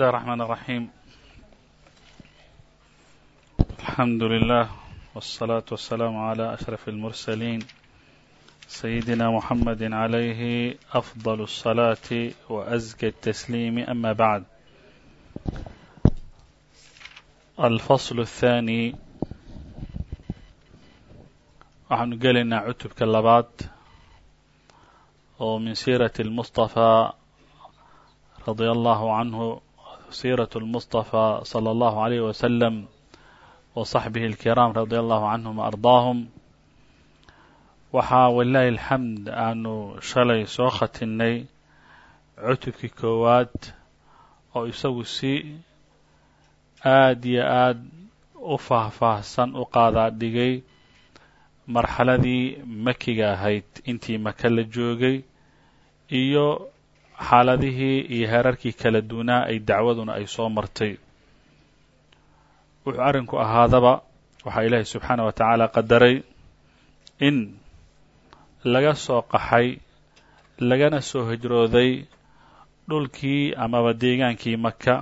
الله الرحمن الرحيم الحمد لله والصلاة والسلام على أشرف المرسلين سيدنا محمد عليه أفضل الصلاة وأزكى التسليم أما بعد الفصل الثاني waxaanu gelaynaa cutubka labaad oo min siirati اlmustafa radia allahu canhu siiraة اlmustafa salى allahu عalayh wasalam wa saxbihi اlkiraam radia allahu canhum ardaahum waxaa walaahi alxamd aanu shalay soo khatinnay cutubkii koowaad oo isagu si aad iyo aad u faahfaahsan u qaadaa dhigay marxaladii makiga ahayd intii maka la joogay iyo xaaladihii iyo heerarkii kala duunaa ay dacwaduna ay soo martay. Wuxuu arrinku ahaadaba waxaa ilaahay subxaana wa tacaala qadaray in laga soo qaxay lagana soo hijrooday dhulkii amaba deegaankii maka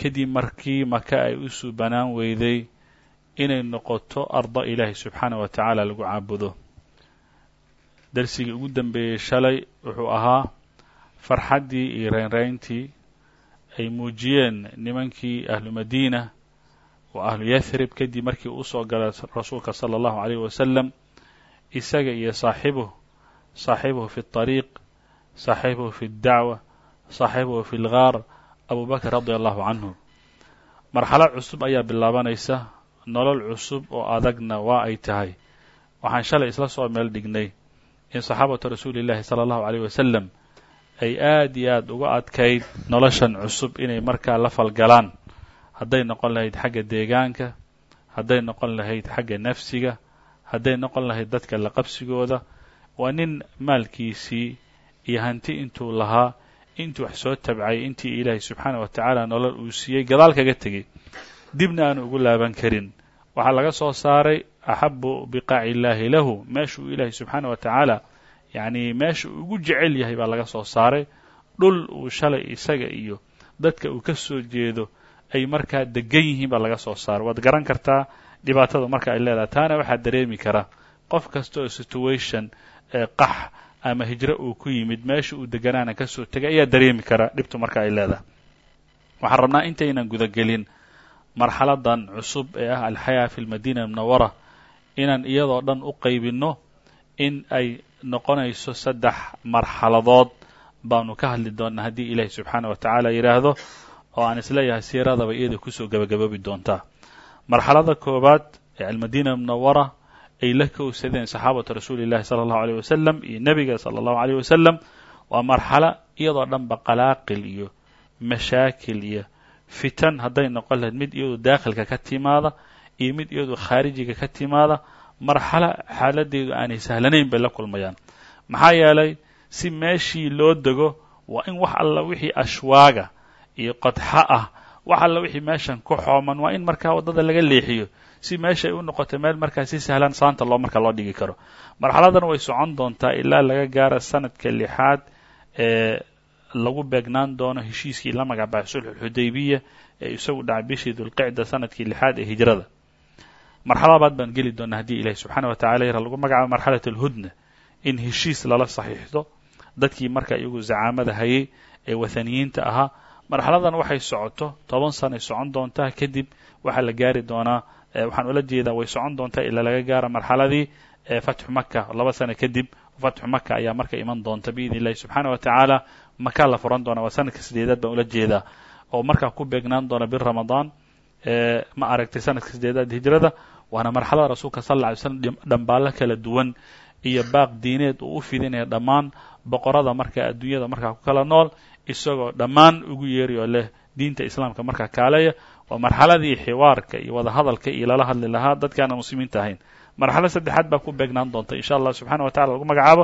kadib markii maka ay u suubanaan weyday inay noqoto arda ilaahay subxaana wa tacaala lagu caabudo. Darsigii ugu dambeeyey shalay wuxuu ahaa farxaddii iyo reynrayntii ay muujiyeen nimankii ahlu madiina wa ahlu yathrib kadib markii uu soo galay rasuulka sala allahu alayh wasalam isaga iyo saaxibuh saaxibuhu fi اطariiq saaxibuhu fi اddacwa saaxibuhu fi اlgaar abu bakr radia allahu canhu marxalo cusub ayaa bilaabanaysa nolol cusub oo adagna waa ay tahay waxaan shalay isla soo meel dhignay in saxaabatu rasuuli llahi sala allahu alayh wasalam ay aad iyo aad uga adkayd noloshan cusub inay markaa la falgalaan. Hadday noqon lahayd xagga deegaanka hadday noqon lahayd xagga nafsiga hadday noqon lahayd dadka la qabsigooda waa nin maalkiisii iyo hanti intuu lahaa intuu wax soo tabcay intii ilaahay subxaana wa tacaala nolol uu siiyey gadaal kaga tegey. Dibna aanu ugu laaban karin. Waxaa laga soo saaray axabu biqaaci illaahi lahu. Meeshuu ilaahay subxaana wa tacaala yacni meesha uu ugu jecel yahay baa laga soo saaray. Dhul uu shalay isaga iyo dadka uu ka soo jeedo ay markaa degan yihiin baa laga soo saaray. Waad garan kartaa dhibaatada marka ay leedahay. Taana waxaa dareemi kara qof kasta oo situation ee qax ama hijro uu ku yimid meesha uu deganaana ka soo tegay ayaa dareemi kara dhibtu marka ay leedahay. Waxaan rabnaa intaynan gudagelin marxaladan cusub ee ah alxayaa fi lmadina munawara inaan iyadoo dhan u qaybinno in ay noqonayso saddex marxaladood baanu ka hadli doonnaa haddii ilaahi subxaana wa tacaala yidhaahdo oo aan is leeyahay siiradaba iyada ku soo gebagaboobi doontaa. Marxalada koowaad ee almadina munawara ay la kowsadeen saxaabatu rasuuli llahi sala allahu aleyh wasalam iyo nebiga sala allahu aleyh wasalam waa marxalo iyadoo dhanba qalaaqil iyo mashaakil iyo fitan hadday noqon lahayd mid iyadu daakhilka ka timaada iyo mid iyadu khaarijiga ka timaada marxalo xaaladeedu aanay sahlanayn bay la kulmayaan. Maxaa yeelay si meeshii loo dego waa in wax alla wixii ashwaaga iyo qodxo ah wax alla wixii meeshan ku xooman waa in markaa waddada laga leexiyo. Si meesha ay u noqoto meel markaa si sahlan saanta loo markaa loo dhigi karo. Marxaladan way socon doontaa ilaa laga gaara sanadka lixaad ee lagu beegnaan doono heshiiskii la magacbaxay sulxulxudaybiya ee isagu dhacay bishii dulqicda sannadkii lixaad ee hijrada marxalada labaad baan geli doonaa haddii ilahi subxaana wa tacala yara lagu magacaabo marxalat alhudna in heshiis lala saxiixdo. Dadkii marka iyagu zacaamada hayay ee wathaniyiinta ahaa marxaladan waxay socoto. Toban sanay socon doontaa kadib waxaa la gaari doonaa waxaan ula jeedaa way socon doontaa ilaa laga gaara marxaladii fatxu maka laba sano kadib fatxu maka ayaa marka iman doonta biidn illahi subxaana wa tacaala makaa la furan doona waa sanadka sideedaad baan ula jeedaa. Oo markaa ku beegnaan doona bir ramadaan ma aragtay sanadka sideedaad hijrada waana marxalada rasuulka sal alla alay slam dhambaallo kala duwan iyo baaq diineed uu u fidinaya dhammaan boqorada markaa adduunyada markaa ku kala nool isagoo dhammaan ugu yeeri oo leh diinta islaamka markaa kaaleya waa marxaladii xiwaarka iyo wadahadalka iyo lala hadli lahaa dadkaana muslimiinta ahayn marxalad saddexaad baa ku beegnaan doonta insha allah subxana wa tacala lagu magacaabo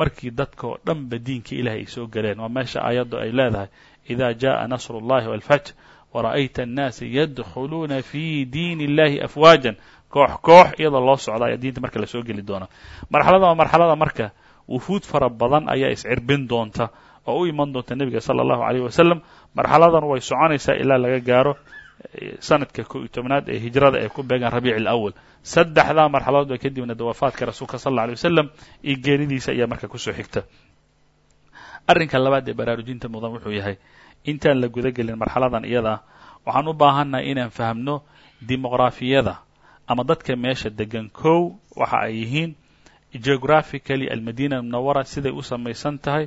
markii dadkao dhanba diinka ilahay ay soo galeen waa meesha aayaddu ay leedahay ida jaءa nasr اllahi wاlfatx wara'ayta annaasa yadkhuluuna fi diin illahi afwaajan koox koox iyadoo loo socda ayaa diinta marka la soo geli doona marxalada waa marxalada marka wufuud fara badan ayaa iscirbin doonta oo u iman doonta nebiga sala allahu alayh wasalam marxaladan way soconaysaa ilaa laga gaaro sanadka ko iyo tobnaad ee hijrada ay ku beegaan rabiic alawal saddexdaa marxaladood kadibna dawafaadka rasuulka sal alla alay wasalam iyo geeridiisa ayaa marka ku soo xigta arrinka labaad ee baraarujinta mudan wuxuu yahay intaan la guda gelin marxaladan iyada waxaan u baahannahay inaan fahamno dimuqraafiyada ama dadka meesha degan kow waxa ay yihiin geographically almadina munawara siday u samaysan tahay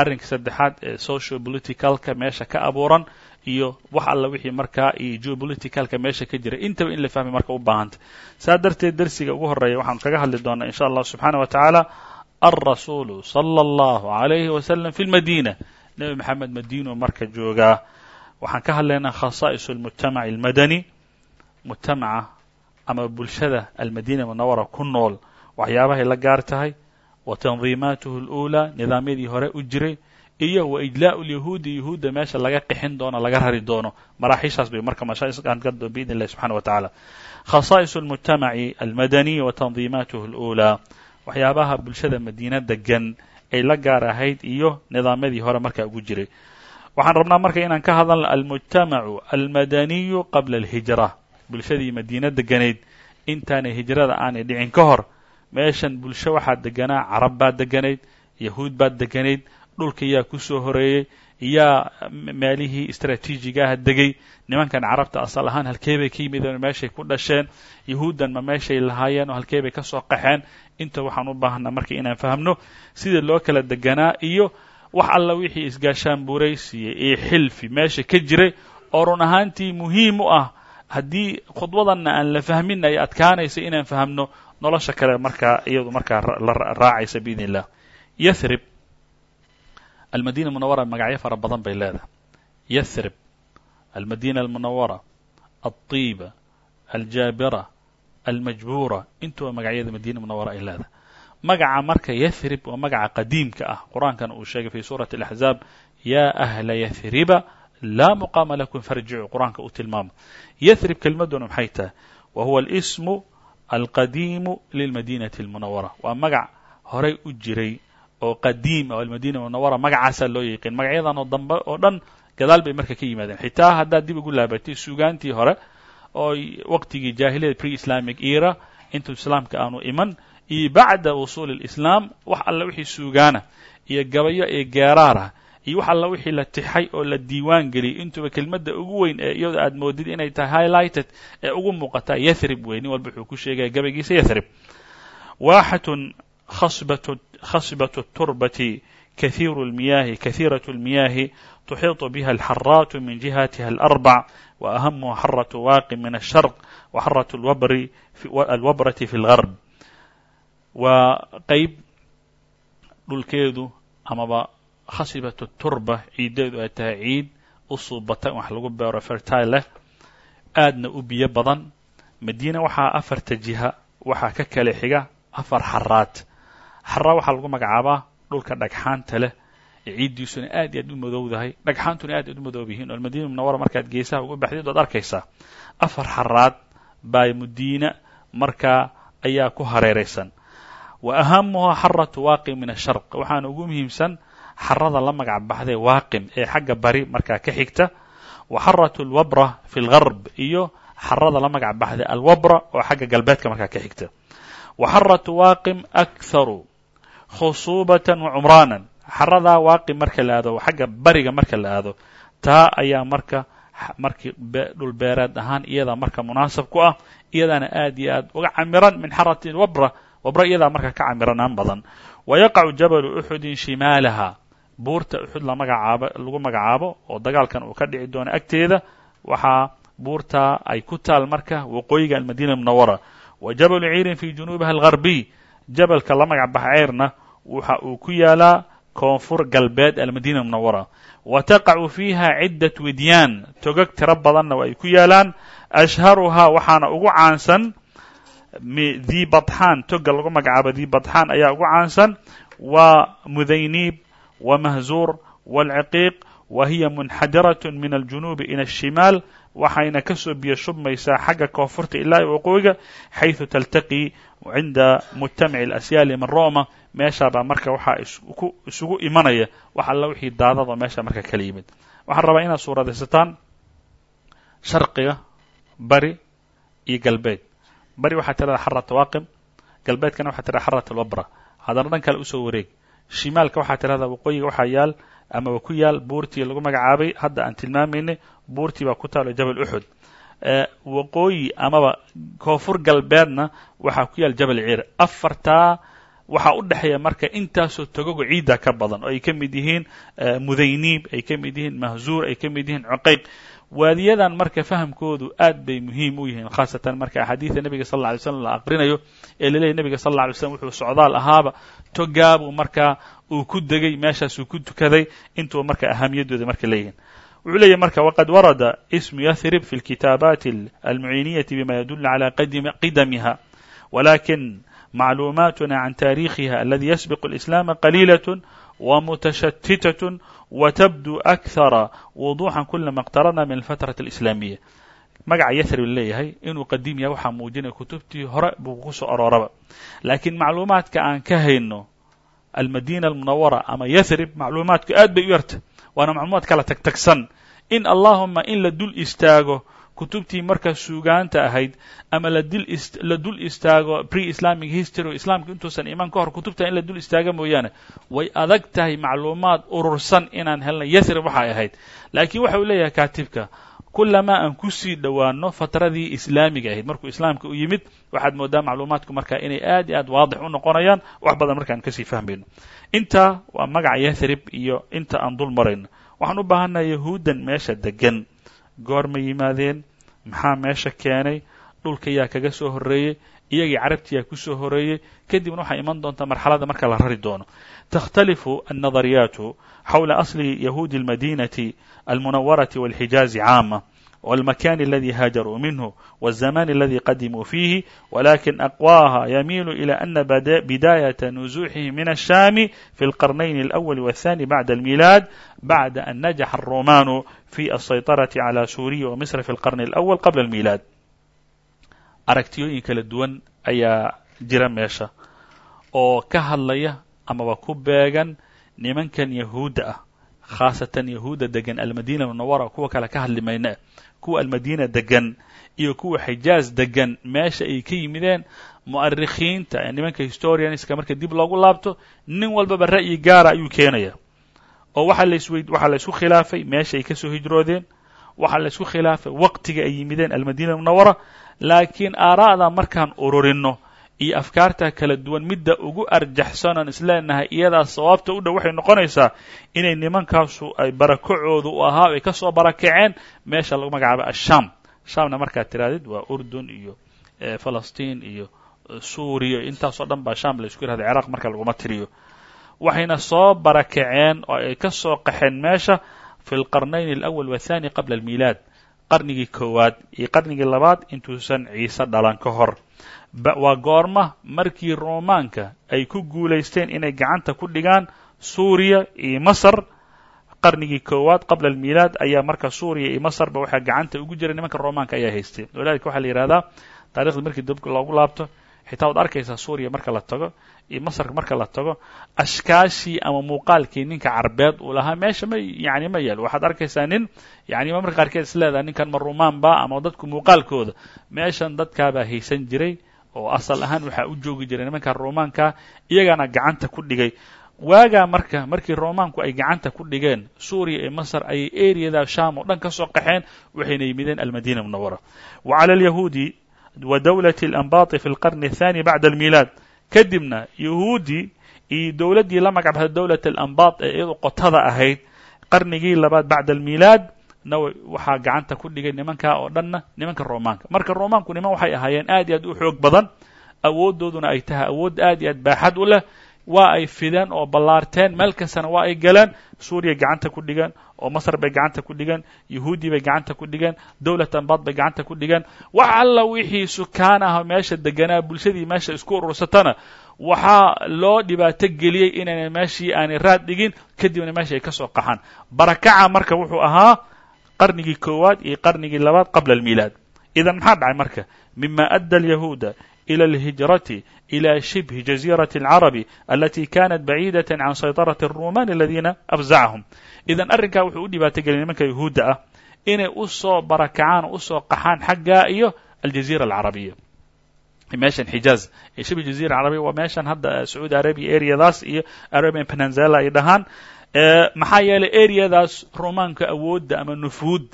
arrinka saddexaad ee social politicalka meesha ka abuuran iyo wax alla wixii markaa iyo geopoliticalka meesha ka jira. Intaba in la fahmay marka u baahantay. Saa darteed darsiga ugu horreeya waxaanu kaga hadli doonaa insha allah subxaana wa tacaala alrasuulu sala allahu alayhi wasalam fi lmadina nebi maxamed madiinu marka joogaa. Waxaan ka hadlaynaa khasaa'is almujtamaci almadani mujtamaca ama bulshada almadina munawara ku nool. Waxyaabahay la gaar tahay wa tandiimaatuhu اluulaa nidaamyadii hore u jiray iyo wa ijlaa'u lyahuudi yahuudda meesha laga qixin doono laga rari doono. Maraaxiishaas bay marka mashaaikan ka doon subxana wa tacaala khasaa'is almujtamaci almadaniy wa tandiimaatuhu اluulaa waxyaabaha bulshada madiina degan ay la gaar ahayd iyo nidaamyadii hore markaa ugu jiray. Waxaan rabnaa marka inaan ka hadalno almujtamacu almadaniyu qabla alhijra bulshadii madiina deganayd. Intaanay hijrada aanay dhicin ka hor meeshan bulsho waxaa deganaa carab baad deganayd yahuud baad deganayd dhulka yaa ku soo horeeyey yaa meelihii istraatiijigaah degay. Nimankan carabta asal ahaan halkee bay ka yimideen meeshay ku dhasheen. Yahuuddan ma meeshay lahaayeen oo halkee bay ka soo qaxeen. Inta waxaan u baahanaa marka inaan fahamno sida loo kala deganaa iyo wax alla wixii isgaashaan buraysiya iyo xilfi meesha ka jiray. Oo run ahaantii muhiim u ah haddii khudwadanna aan la fahmin ay adkaanaysa inaan fahamno nolosha kale markaa iyadu markaa la raacaysa biidn illah yathrib almadina munawara magacyo fara badan bay leedahay. Yathrib almadina almunawara alطiba aljaabira almajbuura intuba magacyada madina munawara ay leedahay. Magaca marka yathrib waa magaca qadiimka ah. Qur'aankana uu sheegay fi suurati alaxzaab yaa ahla yathriba laa muqaama lakum farjicuu qur'aanka u tilmaamo. Yathrib kelmaduna maxay tahay? Wa huwa alismu alqadiimu lilmadinati almunawara waa magac horay u jiray oo qadiim oo almadina munawara magacaasaa loo yiqiin magacyadan oo dambe oo dhan gadaal bay marka ka yimaadeen. Xitaa haddaad dib ugu laabatay suugaantii hore oo waqtigii jaahiliyada pre islamic era intuu islaamka aanu iman iyo bacda wusuuli اlislaam wax alla wixii suugaana iyo gabayo iyo geeraarah iyo wax alla wixii la tixay oo la diiwaan geliyay intuba kelmadda ugu weyn ee iyadoo aad moodid inay tahay highlighted ee ugu muuqataa yathrib wey nin walba wuxuu ku sheegaya gabaygiisa yathrib. Waaxatun khasbaة الturbati kahiiru اlmiyaahi kahiiraة اlmiyaahi tuxiiط biha alxaraat min jihatiha alأrبع وأهمha xaraة waaqi min الsharq وxaraة alwabrati fi اlغarb waa qeyb dhulkeedu amaba khasibat turba ciiddeedu ay tahay ciid u suubata in wax lagu beero fertile leh aadna u biyo badan madiina waxaa afarta jiha waxaa ka kale xiga afar xaraad xaraa waxaa lagu magacaabaa dhulka dhagxaanta leh. Ciiddiisuna aad iyo aad u madowdahay. Dhagxaantuna aad aad u madoob yihiin oo madiina munawara markaad geesaha uga baxdid waad arkaysaa. Afar xaraad baa madiina markaa ayaa ku hareeraysan. Wa ahamuhaa xaratu waaqim min asharq waxaana ugu muhiimsan xarada la magac baxday waaqim ee xagga bari markaa ka xigta. Wa xaratu alwabra fi lgarb iyo xarada la magac baxday alwabra oo xagga galbeedka markaa ka xigta. Wa xaratu waaqim akharu khusuubatan wa cumraanan. Xaradaa waaqim marka la aado xagga bariga marka la aado taa ayaa marka markii dhul beereed ahaan iyadaa marka munaasab ku ah iyadaana aad iyo aad uga camiran min xarati wabra wabra iyadaa marka ka camiranaan badan. Wa yaqacu jabalu uxudin shimaalaha. Buurta uxud lamagacaabo lagu magacaabo oo dagaalkan uu ka dhici doono agteeda waxaa buurtaa ay ku taal marka waqooyiga almadina munawara wa jabalu ciirin fi junuubiha algarbiy jabalka la magac baxa ceyrna waxa uu ku yaalaa koonfur galbeed almadina munawara wa taqacu fiiha ciddat widyaan togag tiro badanna ay ku yaalaan ashharuhaa waxaana ugu caansan dii badxaan toga lagu magacaabo dii badxaan ayaa ugu caansan waa mudayniib wa mahzuur waalciqiiq wa hiya munxadiraة min aljunuubi ila الshimaal waxayna kasoo biyo shubmaysaa xagga koonfurta ilaa i waqooyiga xayثu taltaqi cinda mujtamaci alasyaali min roma meeshaabaa marka waxaa isugu imanaya wax alla wixii daadada meesha marka kala yimid. Waxaan rabaa inaad suuradaysataan sharqiga bari iyo galbeed. Bari waxaa tirahdaa xarat waaqim galbeedkana waxaa tirahda xarat alwabra. Haddana dhan kale u soo wareeg. Shimaalka waxaa tirahdaa waqooyiga waxaa yaal amaba ku yaal buurtii lagu magacaabay hadda aan tilmaamaynay buurtii baa ku taalo jabal uxud waqooyi amaba koonfur galbeedna waxaa ku yaal jabal ciir. Afartaa waxaa u dhexeeya marka intaasoo togogo ciidda ka badan oo ay ka mid yihiin mudayniib ay ka mid yihiin mahzuur ay ka mid yihiin cuqayq waadiyadan marka fahamkoodu aad bay muhiim u yihiin khaasatan marka axaadiida nebiga sal alla alay slam la aqrinayo ee laleeyahy nebiga sal alla alay slam wuxuu socdaal ahaaba togaabuu markaa uu ku degay meeshaasuu ku tukaday intuu marka ahamiyadooda marka leeyihiin wuxuu leeyahy marka waqad warada ismu yathrib fi اlkitaabaati almuciiniyati bima yadulu cala qidamiha walakin macluumaatuna can taariikhiha aladi yasbiqu اlislaama qaliilaة ومتشتتة وتبدو أكثر وضوحا كلما اقتربna من الفترة الإسلامية magaca yathrib leeyahay inuu qadiim yahay waxaa muujinaya kutubtii hore buu ku soo arooraba laakiin macluumaadka aan ka hayno almadina almunawara ama yathrib macluumaadku aad bay u yarta waana macluumaad kala tagtagsan in allahuma in la dul istaago kutubtii marka suugaanta ahayd ama la dul istaago pre islamic history islaamka intuusan iman ka hor kutubta in la dul istaaga mooyaane way adag tahay macluumaad urursan inaan helnay yathrib waxay ahayd. Laakiin waxa uu leeyahay kaatibka kulamaa aan ku sii dhowaano fatradii islaamiga ahayd. Markuu islaamka u yimid waxaad moodaa macluumaadku marka inay aad iyo aad waadix u noqonayaan wax badan markaan ka sii fahmayno. Intaa waa magaca yathrib iyo inta aan dul marayno waxaan u baahannaha yahuuddan meesha degan goorma yimaadeen maxaa meesha keenay? Dhulka yaa kaga soo horreeyey iyagii carabtiyaa ku soo horreeyey kadibna waxaa iman doontaa marxalada marka la rari doono. Takhtalifu annadariyaatu xawla asli yahuudi اlmadinati almunawarati wاlxijaazi caama والمكان الذي هاجروا منه والزمان الذي قدموا فيه ولكن أقواها يميل إلى أن بداية نزوحه من الشام في القرنين الأول والثاني بعد الميلاد بعد أن نجح الرومان في السيطرة على سوريا ومصر في القرن الأول قبل الميلاد aragtiyooyin kala duwan ayaa jira meesha oo ka hadlaya amaba ku beegan nimankan yahuudda ah khaasatan yahuudda degan almadina munawara kuwa kale ka hadli mayne kuwa almadina degan iyo kuwa xijaaz degan meesha ay ka yimideen mu'arikhiinta nimanka historianska marka dib loogu laabto nin walbaba ra'yi gaara ayuu keenaya. Oo waxaa lasweyd waxaa la isku khilaafay meesha ay ka soo hijroodeen waxaa la isku khilaafay waqtiga ay yimideen almadina munawara laakiin aaraa'da markaan ururinno iyo afkaarta kala duwan midda ugu arjaxsanan isleenahay iyadaa sawaabta u dhow waxay noqonaysaa inay nimankaasu ay barakacoodu u ahaa ay ka soo barakaceen meesha lagu magacaabo asham shamna markaad tirahdid waa urdun iyo falastiin iyo suuriya. Intaasoo dhan baa sham la isku yirahda ciraaq marka laguma tiriyo. Waxayna soo barakaceen oo ay ka soo qaxeen meesha fi lqarnayn alawal wathani qabla almiilaad qarnigii koowaad iyo qarnigii labaad intuusan ciise dhalan ka hor waa goorma markii romaanka ay ku guulaysteen inay gacanta ku dhigaan suuriya iyo masar. Qarnigii koowaad qabla almiilaad ayaa marka suuriya iyo masarba waxaa gacanta ugu jiray nimanka romaanka ayaa haystay. Walidalika waxaa la yihahdaa taarikhda markii dib loogu laabto xitaa waad arkaysaa suuriya marka la tago iyo masarka marka la tago ashkaashii ama muuqaalkii ninka carbeed uu lahaa meesha ma yani ma yaalo waxaad arkaysaa nin yani marka qaarkeed is leedaha ninkan ma rumaanba ama dadku muuqaalkooda. Meeshan dadkaabaa haysan jiray oo asal ahaan waxaa u joogi jiray nimanka romaanka iyagana gacanta ku dhigay. Waagaa marka markii romaanku ay gacanta ku dhigeen suuriya iyo masar ayay areada sham oo dhan ka soo qaxeen waxayna yimideen almadina munawara wa cala alyahuudi wa dowlati alanbaati fi lqarni athani bacda almiilaad kadibna yahuudi iyo dowladdii la magacbahda dowlat alambaat ee iyadu qotada ahayd qarnigii labaad bacda almiilaad na waxaa gacanta ku dhigay nimankaa oo dhanna nimanka romaanka marka romaanku niman waxay ahaayeen aad iyo aad u xoog badan awooddooduna ay tahay awood aad iyo aad baaxad u leh waa ay fideen oo ballaarteen meel kastana waa ay galeen suuriya gacanta ku dhigeen oo masar bay gacanta ku dhigeen yahuudi bay gacanta ku dhigeen dowlat bay gacanta ku dhigeen. Wax alla wixii sukaan ah meesha deganaa bulshadii meesha isku urursatana waxaa loo dhibaato geliyey inayna meeshii aanay raad dhigin kadibna meesha ay ka soo qaxaan. Barakaca marka wuxuu ahaa qarnigii koowaad iyo qarnigii labaad qabla almiilaad idan maxaa dhacay marka mima adda alyahuuda إلى الهجرة إلى شبه جزيرة العرب التي كانت بعيدة عن سيطرة الرومان الذين أفزعهم إذا arrinkaa wuxuu u dhibaatogeliya nimanka yahuudda ah inay u soo barakacaan o usoo qaxaan xagga iyo aljaziira alcarabiya meeshan xijaaz ee shibh jaziira carabiya waa meeshan hadda sacuudi arabia areadaas iyo arabian penanzela ay dhahaan maxaa yeelay areadaas romaanka awoodda ama nufuud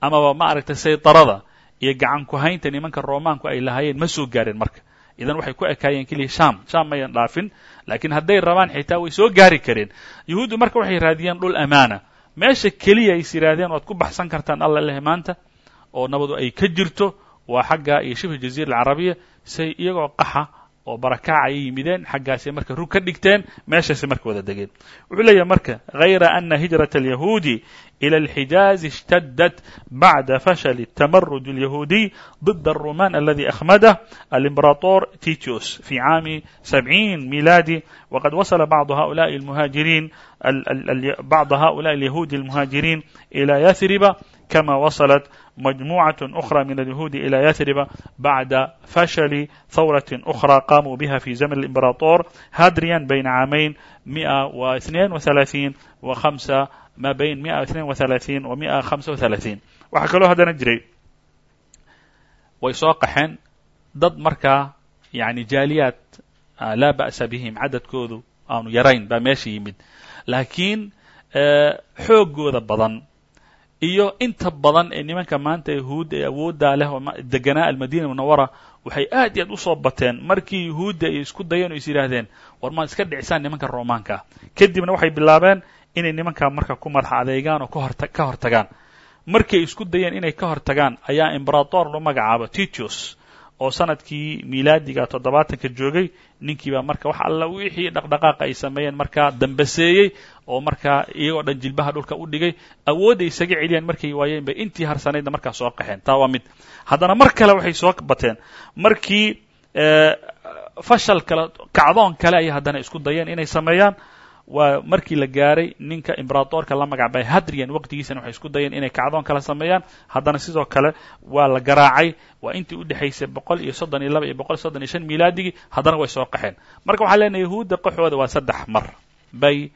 amaba ma aragtay saytarada iyo gacan ku haynta nimanka romaanku ay lahaayeen ma soo gaareen marka. Idan waxay ku ekaayeen keliya sham. Sham mayan dhaafin laakiin hadday rabaan xitaa way soo gaari kareen. Yuhuuddu marka waxay raadiyeen dhul amaana. Meesha keliya ays yidhaahdeen waad ku baxsan kartaan alla leh maanta oo nabadu ay ka jirto waa xagga iyo shibh jaziira alcarabiya say iyagoo qaxa oo barakaac ayay yimideen xaggaasay marka rug ka dhigteen meeshaasay marka wada degeen wuxuu leeyahay marka hayra ana hijraة الyahuudi إلى الحجاز اشتدت بعد فشل التمرد اليهودي ضد الرومان الذي أخمده الإمبراطور تيتيوس في عام سبعين ميلادي وقد وصل بعض هؤلاء المهاجرين بعض هؤلاء اليهود المهاجرين إلى يثرب كما وصلت مجموعة أخرى من اليهود إلى يثرب بعد فشل ثورة أخرى قاموا بها في زمن الإمبراطور هادريان بين عامين 132 وخمسة ما بين 132 و 135 waxaa kaloo haddana jiray way soo qaxeen dad markaa yani jaaliyaad laa ba'sa bihim cadadkoodu aanu yarayn baa meesha yimid laakiin xoogooda badan iyo inta badan ee nimanka maanta yahuudda ee awooddaa leh oo deganaa almadina munawara waxay aad iyo aad u soo bateen. Markii yahuudda ay isku dayeen oo is yidhaahdeen war maad iska dhicisaan nimanka romaanka ah kadibna waxay bilaabeen inay nimankaa marka ku madax adeegaan oo kahorta ka hortagaan. Markii ay isku dayeen inay ka hortagaan ayaa imberator loo magacaabo titius oo sannadkii miilaadiga toddobaatanka joogay. Ninkiibaa marka wax alla wixii dhaqdhaqaaqa ay sameeyeen markaa dambaseeyey oo markaa iyagoo dhan jilbaha dhulka u dhigay awoodday isaga celiyaan markay waayeen bay intii harsanaydna markaa soo qaxeen. Taa waa mid. Haddana mar kale waxay soo bateen. Markii fashal kale kacdoon kale ayay haddana isku dayeen inay sameeyaan. Waa markii la gaaray ninka imberatorka la magacbay hadrian waqtigiisana waxay isku dayeen inay kacdoon kala sameeyaan. Haddana sidoo kale waa la garaacay. Waa intii u dhexaysay boqol iyo soddon iyo laba iyo boqol soddon iyo shan milaadigii haddana way soo qaxeen. Marka waxaa leenahay yahuudda qaxooda waa saddex mar. Bay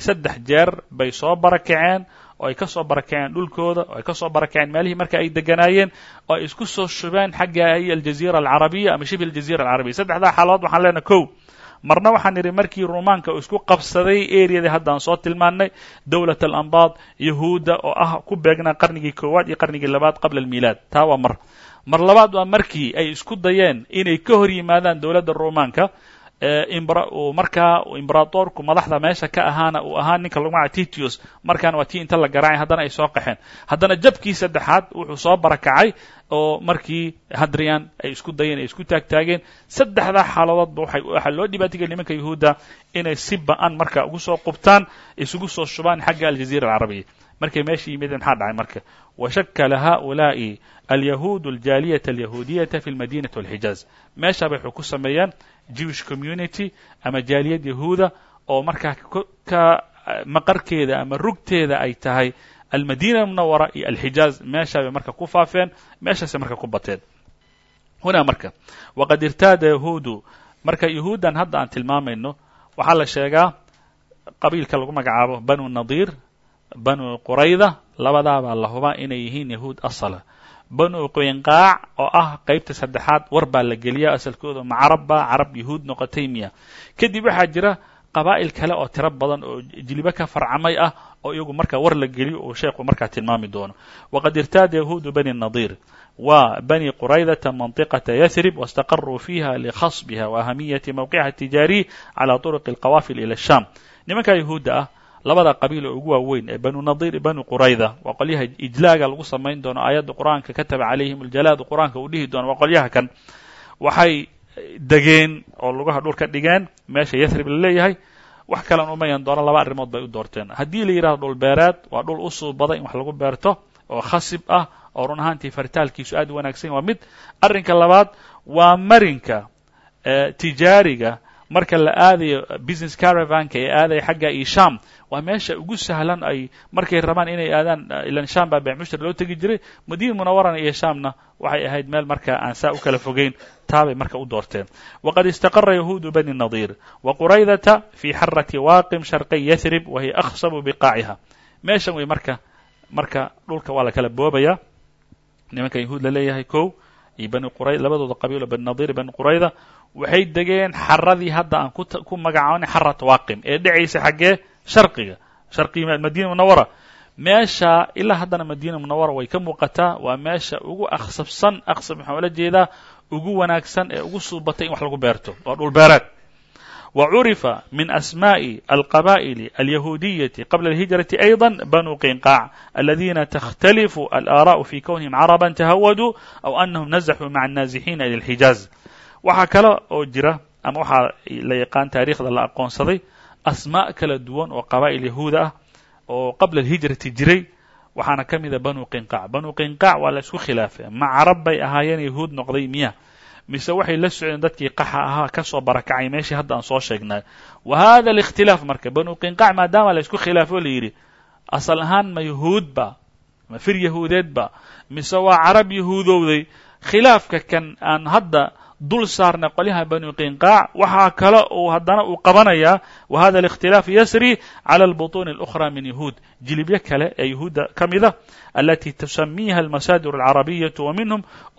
saddex jeer bay soo barakaceen oo ay ka soo barakaceen dhulkooda oo ay ka soo barakaceen meelihii marka ay deganaayeen oo ay isku soo shubeen xagga ay aljaziira alcarabiya ama shibh aljaziira alcarabiya. Saddexdaa xaaladood waxaan leenahay kow. Marna waxaan idhi markii rumaanka uu isku qabsaday areadii haddaan soo tilmaannay dowlat alambaad yahuudda oo ah ku beegnaa qarnigii koowaad iyo qarnigii labaad qabla almiilaad. Taa waa mar. Mar labaad waa markii ay isku dayeen inay ka hor yimaadaan dowladda rumaanka markaa imberatorku madaxda meesha ka ahaana uu ahaa ninka lagu magaca titius markaana waa tii inta la garaacay haddana ay soo qaxeen haddana jabkii saddexaad wuxuu soo barakacay oo markii hadrian ay isku dayeen ay isku taagtaageen saddexdaa xaaladoodba waxaa loo dhibaatigay nimanka yahuudda inay si ba-an marka ugu soo qubtaan isugu soo shubaan xagga aljaziira alcarabiya markay meesha yimideen maxaa dhacay marka washakala haؤulaaءi alyahuud اljaaliyata alyahuudiyata fi lmadinati walxijaaz meesha bay waxay ku sameeyeen jewish community ama jaaliyad yahuuda oo markaa ka maqarkeeda ama rugteeda ay tahay almadina munawara iyo alxijaaz meeshaa bay marka ku faafeen meeshaasay marka ku bateen. Hunaa marka waqad irtaada yahuudu. Marka yahuuddan hadda aan tilmaamayno waxaa la sheegaa qabiilka lagu magacaabo banu nadiir banu qurayda labadaabaa la hubaa inay yihiin yahuud asala banu qoynqaac oo ah qaybta saddexaad war baa la geliya asalkooda ma carab baa carab yahuud noqotay miya kadib waxaa jira qabaa'il kale oo tiro badan oo jilibo ka farcamay ah oo iyagu markaa war la geliyo oo sheekhu markaa tilmaami doono waqad irtaada yahuudu bani nadiir wa bani quraydata manطiqaةa yathrib واstaqaruu fiiha likhasbiha وahamiyati mawqiعha الtijaariي calى طuruqi الqawaafil ilى الsham nimankaa yahuudda ah labada qabiil oo ugu waaweyn ee banu nadiir iyo banu qurayda waa qolyaha ijlaaga lagu samayn doono aayadda qur'aanka kataba calayhim aljalaadu qur'aanka uu dhihi doono waa qolyaha kan. Waxay degeen oo lugaha dhul ka dhigeen meesha yathrib la leeyahay. Wax kalan umayan doono laba arrimood bay u doorteen. Haddii la yidhahdo dhul beereed waa dhul u suubaday in wax lagu beerto oo khasib ah oo run ahaantii faritaalkiisu aad u wanaagsan waa mid arrinka labaad waa marinka tijaariga marka la aadayo business caravanka ee aadaya xagga iyo sham waa meesha ugu sahlan ay markay rabaan inay aadaan ilan sham baa beecmushtar loo tegi jiray. Madiina munawarana iyo shamna waxay ahayd meel marka aan saa u kala fogeyn taabay marka u doorteen. Waqad istaqara yahuudu bani nadiir wa quraydata fi xarati waaqim sharqiy yathrib wa hiya akhsabu biqaaciha meeshan way marka marka dhulka waa la kala boobaya nimanka yahuud la leeyahay kow iyo bani qura labadooda qabiilo bani nadiir bani qurayda waxay degeen xaradii hadda aan ku magacaabnay xarat waaqim ee dhacaysa xaggee sharqiga sharqiga madiina munawara meesha ilaa haddana madiina munawara way ka muuqataa waa meesha ugu aksabsan aksab maxaa ula jeedaa ugu wanaagsan ee ugu suubatay in wax lagu beerto waa dhul beereed وعرف من أسماء القبائل اليهودية قبل الهجرة أيضا بنو قنقاع الذين تختلف الآراء في كونهم عربا تهودوا أو أنهم نزحوا مع النازحين إلى الحجاز waxaa kale oo jira ama waxaa la yaqaan taariikhda la aqoonsaday asmaa kala duwan oo qabaa'il yahuuda ah oo qabla alhijrati jiray waxaana ka mida banu qinqaac banu qinqaac waa la isku khilaafay ma carab bay ahaayeen yahuud noqday miya mise waxay la socdeen dadkii qaxa ahaa ka soo barakacay meeshii hadda aan soo sheegnay. Wa hada alikhtilaaf marka banu qinqaac maadaama la isku khilaafo o la yidhi asal ahaan ma yahuudba ma fir yahuudeedba mise waa carab yahuudowday khilaafka kan aan hadda dul saarna qolyaha banu qinqaac waxaa kale uu haddana uu qabanayaa wa hada alikhtilaaf yasri cala albutuuni اlukhra min yahuud jilibyo kale ee yahuudda ka mida alati ah, tasamiiha almasaadir alcarabiyatu wa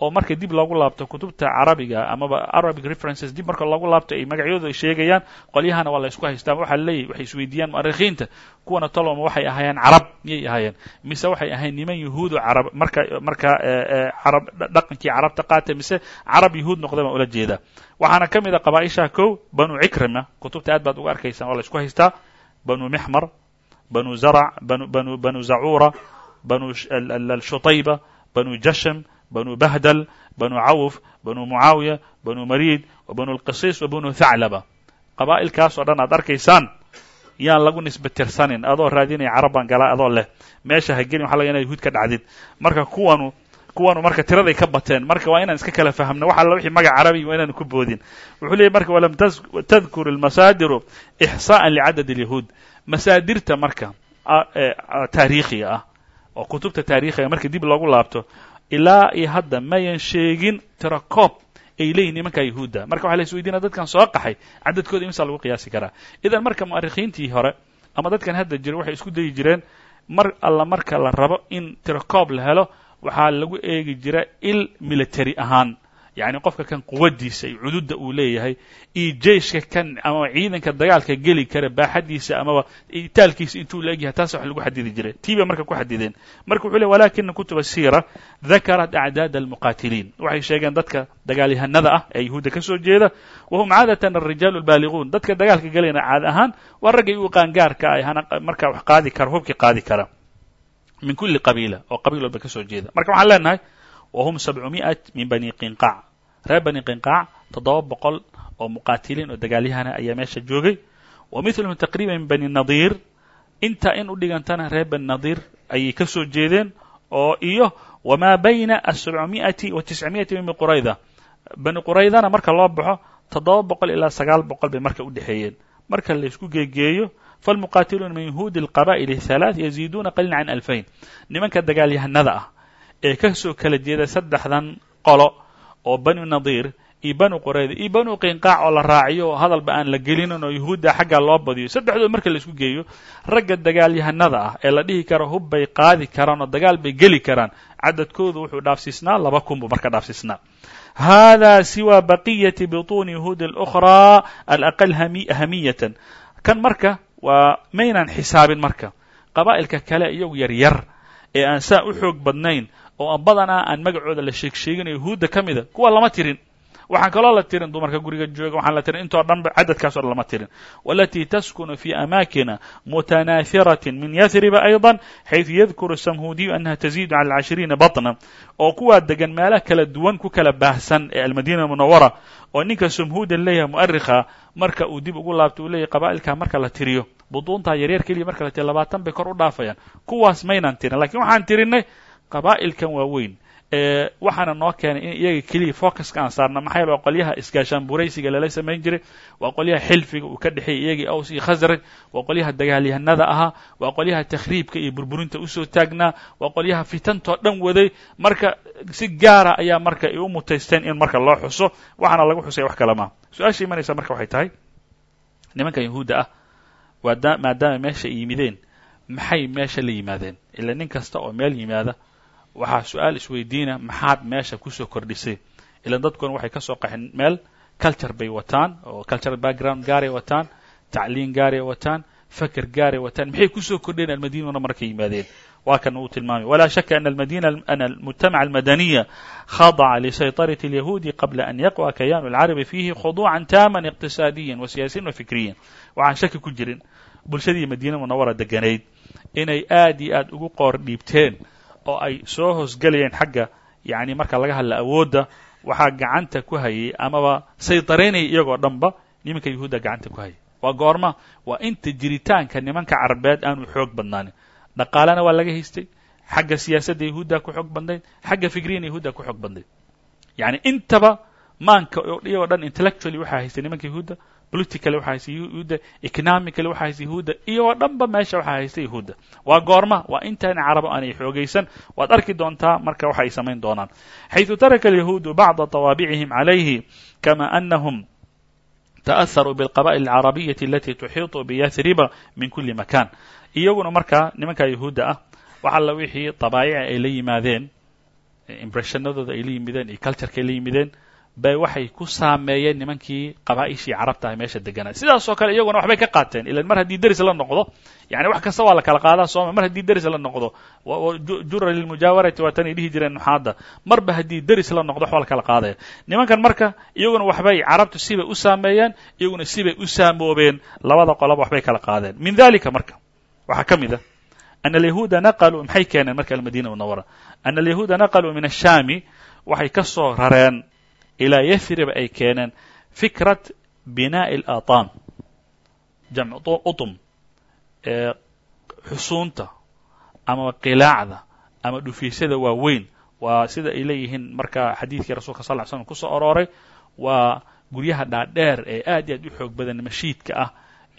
oo marka dib lagu laabto kutubta carabiga amaba arabic references dib marka lagu laabto ay magacyadooda sheegayaan qolyahana waa la ysku waxaa laleeyahy waxay isweydiiyaan mu'arikhiinta kuwana toloma waxay ahaayeen carab miyay ahaayeen? Mise waxay ahayen niman yahuudo carab marka marka eh, eh, carab dhaqankii carabta qaata mise carab yahuud noqdaba baan ula jeedaa waxaana ka mid a qabaaisha kow banu cikrima kutubta aad baad uga arkaysaan waa la isku haystaa banu mixmar banu zarc banu zacuura banu shutayba banu jashm banu bahdal banu cawf banu mucaawiya banu mariid wa banu lqisiis wa banu thaclaba qabaa'ilkaas oo dhan aad arkaysaan yaan lagu nisbatirsanin adoo raadinaya carab baan galaa adoo leh. Meesha ha gelin waxa laga inad yahuud ka dhacdid. Marka kuwanu kuwanu marka tiraday ka bateen. Marka waa inaan iska kala fahmno wax alla wixii magac carabiga waa inaanu ku boodin. Wuxuu leeyay marka walam tadkur almasaadiru ixsaa'an licadad alyahuud masaadirta marka taariikhiga ah oo kutubta taarikhiga marka dib loogu laabto ilaa iyo hadda mayan sheegin tirakoob ay leeyihiin nimanka yahuudda marka waxa la isweydiinaya dadkan soo qaxay cadadkooda imisa lagu qiyaasi karaa? Idan marka mu'arikhiintii hore ama dadkan hadda jira waxay isku dayi jireen mar alla marka la rabo in tirakoob la helo waxaa lagu eegi jira il military ahaan. Yacni qofka kan quwaddiisa iyo cududda uu leeyahay iyo jeishka kan ama ciidanka dagaalka geli kara baaxaddiisa amaba taalkiisa intuu la egyahay taas wax lagu xadidi jiray tii bay marka ku xadideen. Marka wuxuu ley walakina kutuba siira dakarat acdaad almuqaatiliin. Waxay sheegeen dadka dagaalyahanada ah ee yahuudda ka soo jeeda wahum caadatan alrijaalu albaaliguun dadka dagaalka gelayna caad ahaan waa raggay u qaangaarka ah markaa wax qaadi kara hubkii qaadi kara min kuli qabiila oo qabiil walba ka soo jeeda. Marka waxaan leenahay wahum sabcumi'at min bani qinqaac reer bani qinqaac toddoba boqol oo muqaatiliin oo dagaalyahana ayaa meesha joogay. Wa midluhum taqriiban min bani nadiir intaa in u dhigantana reer bani nadiir ayay ka soo jeedeen oo iyo wamaa bayna asabcumi'ati wa tiscamiyati min qurayda bani quraydana marka loo baxo toddoba boqol ilaa sagaal boqol bay marka u dhexeeyeen. Marka la isku geegeeyo falmuqaatiluuna min yahuudi alqabaa'ili halaath yaziiduuna qaliilan can alfayn nimanka dagaalyahanada ah ee ka soo kala jeeda saddexdan qolo oo banu nadiir iyo banu qurayda iyo banu qinqaac oo la raaciyo hadalba aan la gelinin oo yahuudda xaggaa loo badiyo saddexdood marka la isku geeyo ragga dagaalyahanada ah ee la dhihi karo hub bay qaadi karaan oo dagaal bay geli karaan cadadkoodu wuxuu dhaafsiisnaa laba kun buu marka dhaafsiisnaa hada siwa baqiyati butuuni yahuudi alأkhraa alaqal ahamiyatan kan waa maynaan xisaabin marka. Qabaa'ilka kale iyagu yaryar ee aan saa u xoog badnayn oo badanaa aan magacooda la sheeg sheeginayo yahuudda ka mida kuwa lama tirin waxaan kaloo la tirin dumarka guriga jooga waxaan la tirin intoo dhanba cadadkaas o dhan lama tirin walatii taskunu fi amaakina mutanaahiratin min yathriba ayضa xayثu yadkuru samhuudiyu annaha taziidu cala cashiriina baطna oo kuwaa degan meelo kala duwan ku kala baahsan ee almadina munawara oo ninka samhuuda leeyahay mu'arikha marka uu dib ugu laabto uu leeyahy qabaa'ilka marka la tiriyo buduuntaa yaryar keliya marka la tiriyo labaatan bay kor u dhaafayaan kuwaas maynaan tirin lakiin waxaan tirinay qabaa'ilkan waaweyn waxaana noo keenay in iyaga keliya focuska aan saarna maxaa yaele waa qolyaha isgaashaan buraysiga lala samayn jiray. Waa qolyaha xilfiga uu ka dhexeeyay iyagii aws iyo khasraj waa qolyaha dagaalyahanada ahaa. Waa qolyaha takhriibka iyo burburinta u soo taagnaa. Waa qolyaha fitantoo dhan waday. Marka si gaara ayaa marka ay u mutaysteen in marka loo xuso. Waxaana lagu xusaya wax kale maa su'aasha imanaysa marka waxay tahay nimanka yahuudda ah waada maadaama meesha ay yimideen maxay meesha la yimaadeen? Ila nin kasta oo meel yimaada waxaa su-aal isweydiina maxaad meesha kusoo kordhisay ilan dadkuna waxay ka soo qaxeen meel culture bay wataan oo cultural background gaaray wataan tacliin gaaray wataan faker gaaray wataan maxay kusoo kordheen almadinuna markay yimaadeen waa kan uu tilmaamay walaa shaka ana almadina ana almujtamaca almadaniya khadaca lisayطaraة اlyahuudi qabla an yaqwa kayaanu اlcarabi fiihi khuduucan taaman iqtisaadiyan wa siyaasiyan wa fikriyan waxaan shaki ku jirin bulshadii madiina munawara deganayd inay aad iyo aad ugu qoor dhiibteen oo ay soo hoosgelayeen xagga yani marka laga hadla awoodda waxaa gacanta ku hayay amaba saytaraynaya iyagoo dhanba nimanka yahuudda gacanta ku hayay. Waa goorma waa inta jiritaanka nimanka carabeed aanu xoog badnaanin dhaqaalena waa laga haystay xagga siyaasadda yahuudda ku xoog badnayd xagga fikriyana yahuudda ku xoog badnayd yani intaba maanka iyagoo dhan intellectually waxaa haystay nimanka yahuudda politically waxaa haystay yahuudda economically waxaa haystay yahuudda iyagoo dhanba meesha waxaa haystay yahuudda waa goorma waa intaana carabo aanay xoogaysan waad arki doontaa marka waxa ay samayn doonaan xayثu taraka alyahuudu bacda طawaabicihim calayhi kama anahum ta'aharuu biاlqaba'il alcarabiyaةi alati tuxiiطu biyahriba min kuli makan iyaguna markaa nimanka yahuudda ah wax alla wixii dabaayica ay la yimaadeen impressionadooda ay la yimideen iyo cultureka ay la yimideen bay waxay ku saameeyeen nimankii qabaa'ishii carabta meesha deganaa. Sidaasoo kale iyaguna waxbay ka qaateen. Ilan mar haddii deris la noqdo yani wax kasta waa la kala qaadaa sooma mar haddii deris la noqdo jura lilmujaawarati waa tan ay dhihi jireen nuxaadda. Marba haddii deris la noqdo wax waa la kala qaadaya. Nimankan marka iyaguna waxbay carabtu sibay u saameeyeen iyaguna sibay u saamoobeen. Labada qoloba waxbay kala qaadeen. Min dalika marka waxaa ka mid a ana alyahuuda naqaluu maxay keeneen marka almadina munawara ana alyahuuda naqaluu min ashaami waxay ka soo ilaa yahriba ay keeneen fikrat binaa'i alaataam jamcu utum ee xusuunta ama qilaacda ama dhufiisyada waaweyn waa sida ay leeyihiin marka xadiidkii rasulka sal ly slm ku soo arooray waa guryaha dhaadheer ee aad iyo aad u xoog badan mashiidka ah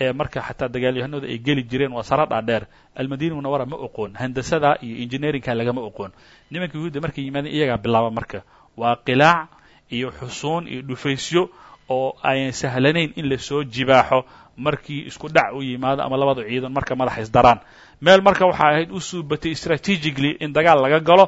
ee marka xataa dagaalyahanooda ay geli jireen waa sara dhaadheer almadina munawara ma oqoon handasada iyo engineeringka lagama oqoon nimanka yahuudda markay yimaadeen iyagaa bilaaba marka waa qilaac iyo xusuun iyo dhufaysyo oo ayan sahlanayn in la soo jibaaxo markii isku dhac u yimaado ama labada ciidan marka madaxa isdaraan meel marka waxaa ahayd u suubatay strategically in dagaal laga galo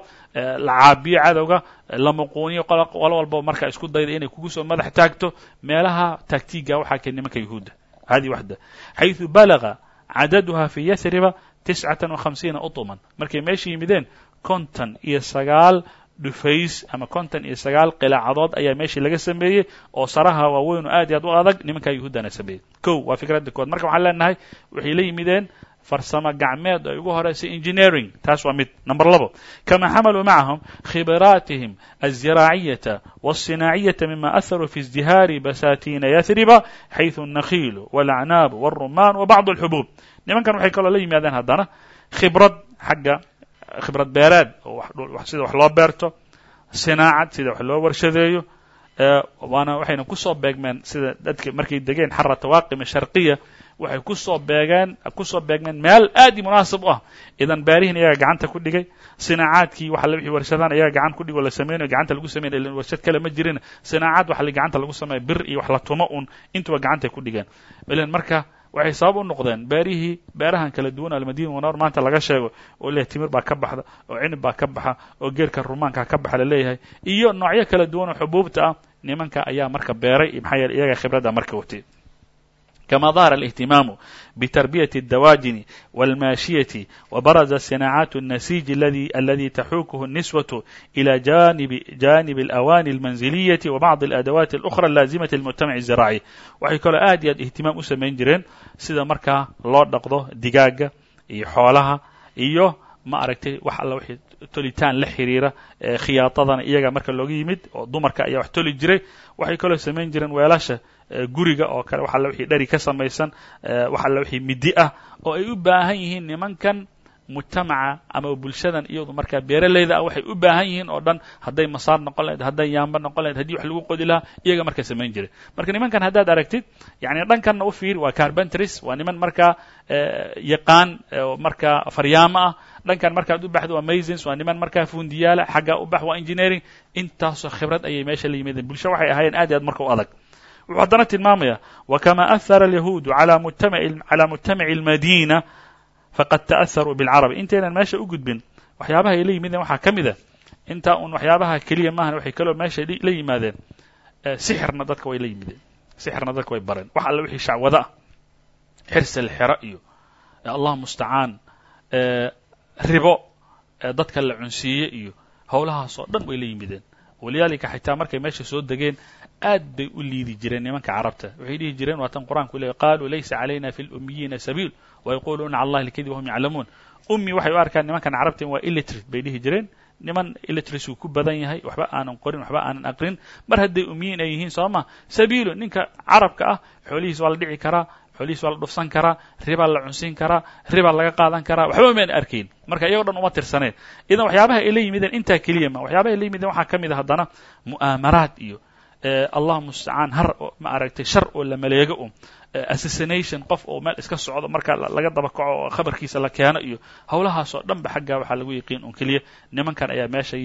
la caabiyo cadowga la muquuniyo qolo walba marka isku dayda inay kugu soo madax taagto. Meelaha taagtiiga waxaa keen nimanka yahuudda hadi waxda xayثu balaga cadaduha fi yasriba tiscatan wa hamsiina uطuman markay meesha yimideen konton iyo sagaal dhufays ama konton iyo sagaal qilaacadood ayaa meeshii laga sameeyey oo saraha waaweyn oo aad iyo aad u adag nimankaa yahuuddana sameeyey kow waa fikradda kood marka waxaan leenahay waxay la yimideen farsamo gacmeed ay ugu horeysay engineering taas waa mid number labo kama xamaluu macahum khibraatihim الزراaciyة والصinaaciyaة mima أharuu fi ازdihaari basaatiina yahriba xayثu النakhiil والأcnaab والrumaan وbacض الxubuub nimankan waxay kaloo la yimaadeen haddana khibrad xagga khibrad beereed sida wax loo beerto sinaacad sida wax loo warshadeeyo waana waxayna ku soo beegmeen sida dadka markay degeen xara tawaaqima sharqiya waxay ku soo beegeen ku soo beegmeen meel aad i munaasib u ah. Idan beerihiin iyaga gacanta ku dhigay sinaacaadkii waxa la wixii warshadaan iyaga gacan ku dhig oo la sameynayo gacanta lagu sameynay ilan warshad kale ma jirin. Sinaacad waxa gacanta lagu sameeya bir iyo wax la tumo un intuba gacantay ku dhigeen. Ilan marka waxay sabab u noqdeen beerihii beerahan kala duwan almadina wanawar maanta laga sheego oo leh timir baa ka baxda oo cinib baa ka baxa oo geerka rumaanka ka baxa la leeyahay iyo noocyo kala duwan oo xubuubta ah nimanka ayaa marka beeray maxaa yeele iyaga khibradda marka watay كما ظهر الاهتمام بتربية الدواجن والماشية وبرز صناعات النسيج الذي الذي تحوكه النسوة إلى جانب جانب الأواني المنزلية وبعض الأدوات الأخرى اللازمة للمجتمع الزراعي waxay kaloo aad iyo aad ihtimaam u samayn jireen sida markaa loo dhaqdo digaaga iyo xoolaha iyo ma aragtay wax alla wixii tolitaan la xiriira khiyaadadana iyaga marka looga yimid oo dumarka ayaa wax toli jiray. Waxay kaloo samayn jireen weelasha guriga oo kale wax alla wixii dhari ka samaysan wax alla wixii midi ah oo ay u baahan yihiin nimankan mujtamaca ama bulshadan iyadu markaa beeraleyda ah waxay u baahan yihiin oo dhan hadday masaar noqon lahayd hadday yaamba noqon lahayd haddii wax lagu qodi lahaa iyaga markaa samayn jiray marka nimankan haddaad aragtid yani dhankanna u fiir waa carbentris waa niman markaa yaqaan markaa faryaamo ah. Dhankan markaad u baxdo waa masons waa niman markaa fundiyaala xaggaa u bax waa engineering. Intaasoo khibrad ayay meesha la yimideen bulsho waxay ahaayeen aad iyo aad marka u adag. Wuxuu haddana tilmaamaya wakama ahara alyahuudu calى mujtamaci اlmadina faqad ta'aharuu bilcarabi intaynan meesha u gudbin waxyaabaha ay la yimideen waxaa ka mid a intaa un waxyaabaha keliya maahan waxay kaloo meesha la yimaadeen sixirna dadka way la yimideen. Sixirna dadka way bareen. Wax alle wixii shacwado ah xirsel xero iyo allah mustacaan ribo dadka la cunsiiye iyo howlahaas oo dhan way la yimideen. Walidaalika xitaa markay meesha soo degeen aad bay u liidi jireen nimanka carabta. Waxay dhihi jireen waa tan qur'aanku leey qaluu laysa calayna fi lumiyiina sabiil wayaquluuna cala allahi lkadib wahum yaclamuun ummi waxay u arkaan nimankan carabta waa illiterate bay dhihi jireen niman illiteracy uu ku badan yahay waxba aanan qorin waxba aanan aqrin mar hadday ummiyiin ay yihiin soo ma sabiilo ninka carabka ah xoolihiis waa la dhici karaa xoolihiis waa la dhufsan karaa ribaa la cunsiin karaa ribaa laga qaadan karaa waxba mayna arkayn marka iyagoo dhan uma tirsaneen idan waxyaabaha ay la yimideen intaa keliya ma waxyaabaha ay yimideen waxaa ka mid haddana mu'aamaraad iyo allah mustacaan har ma aragtay shar oo la maleego um assassination qof oo meel iska socdo marka laga daba kaco oo khabarkiisa la keeno iyo howlahaasoo dhan ba xaggaa waxaa lagu yaqiin un keliya nimankan ayaa meesha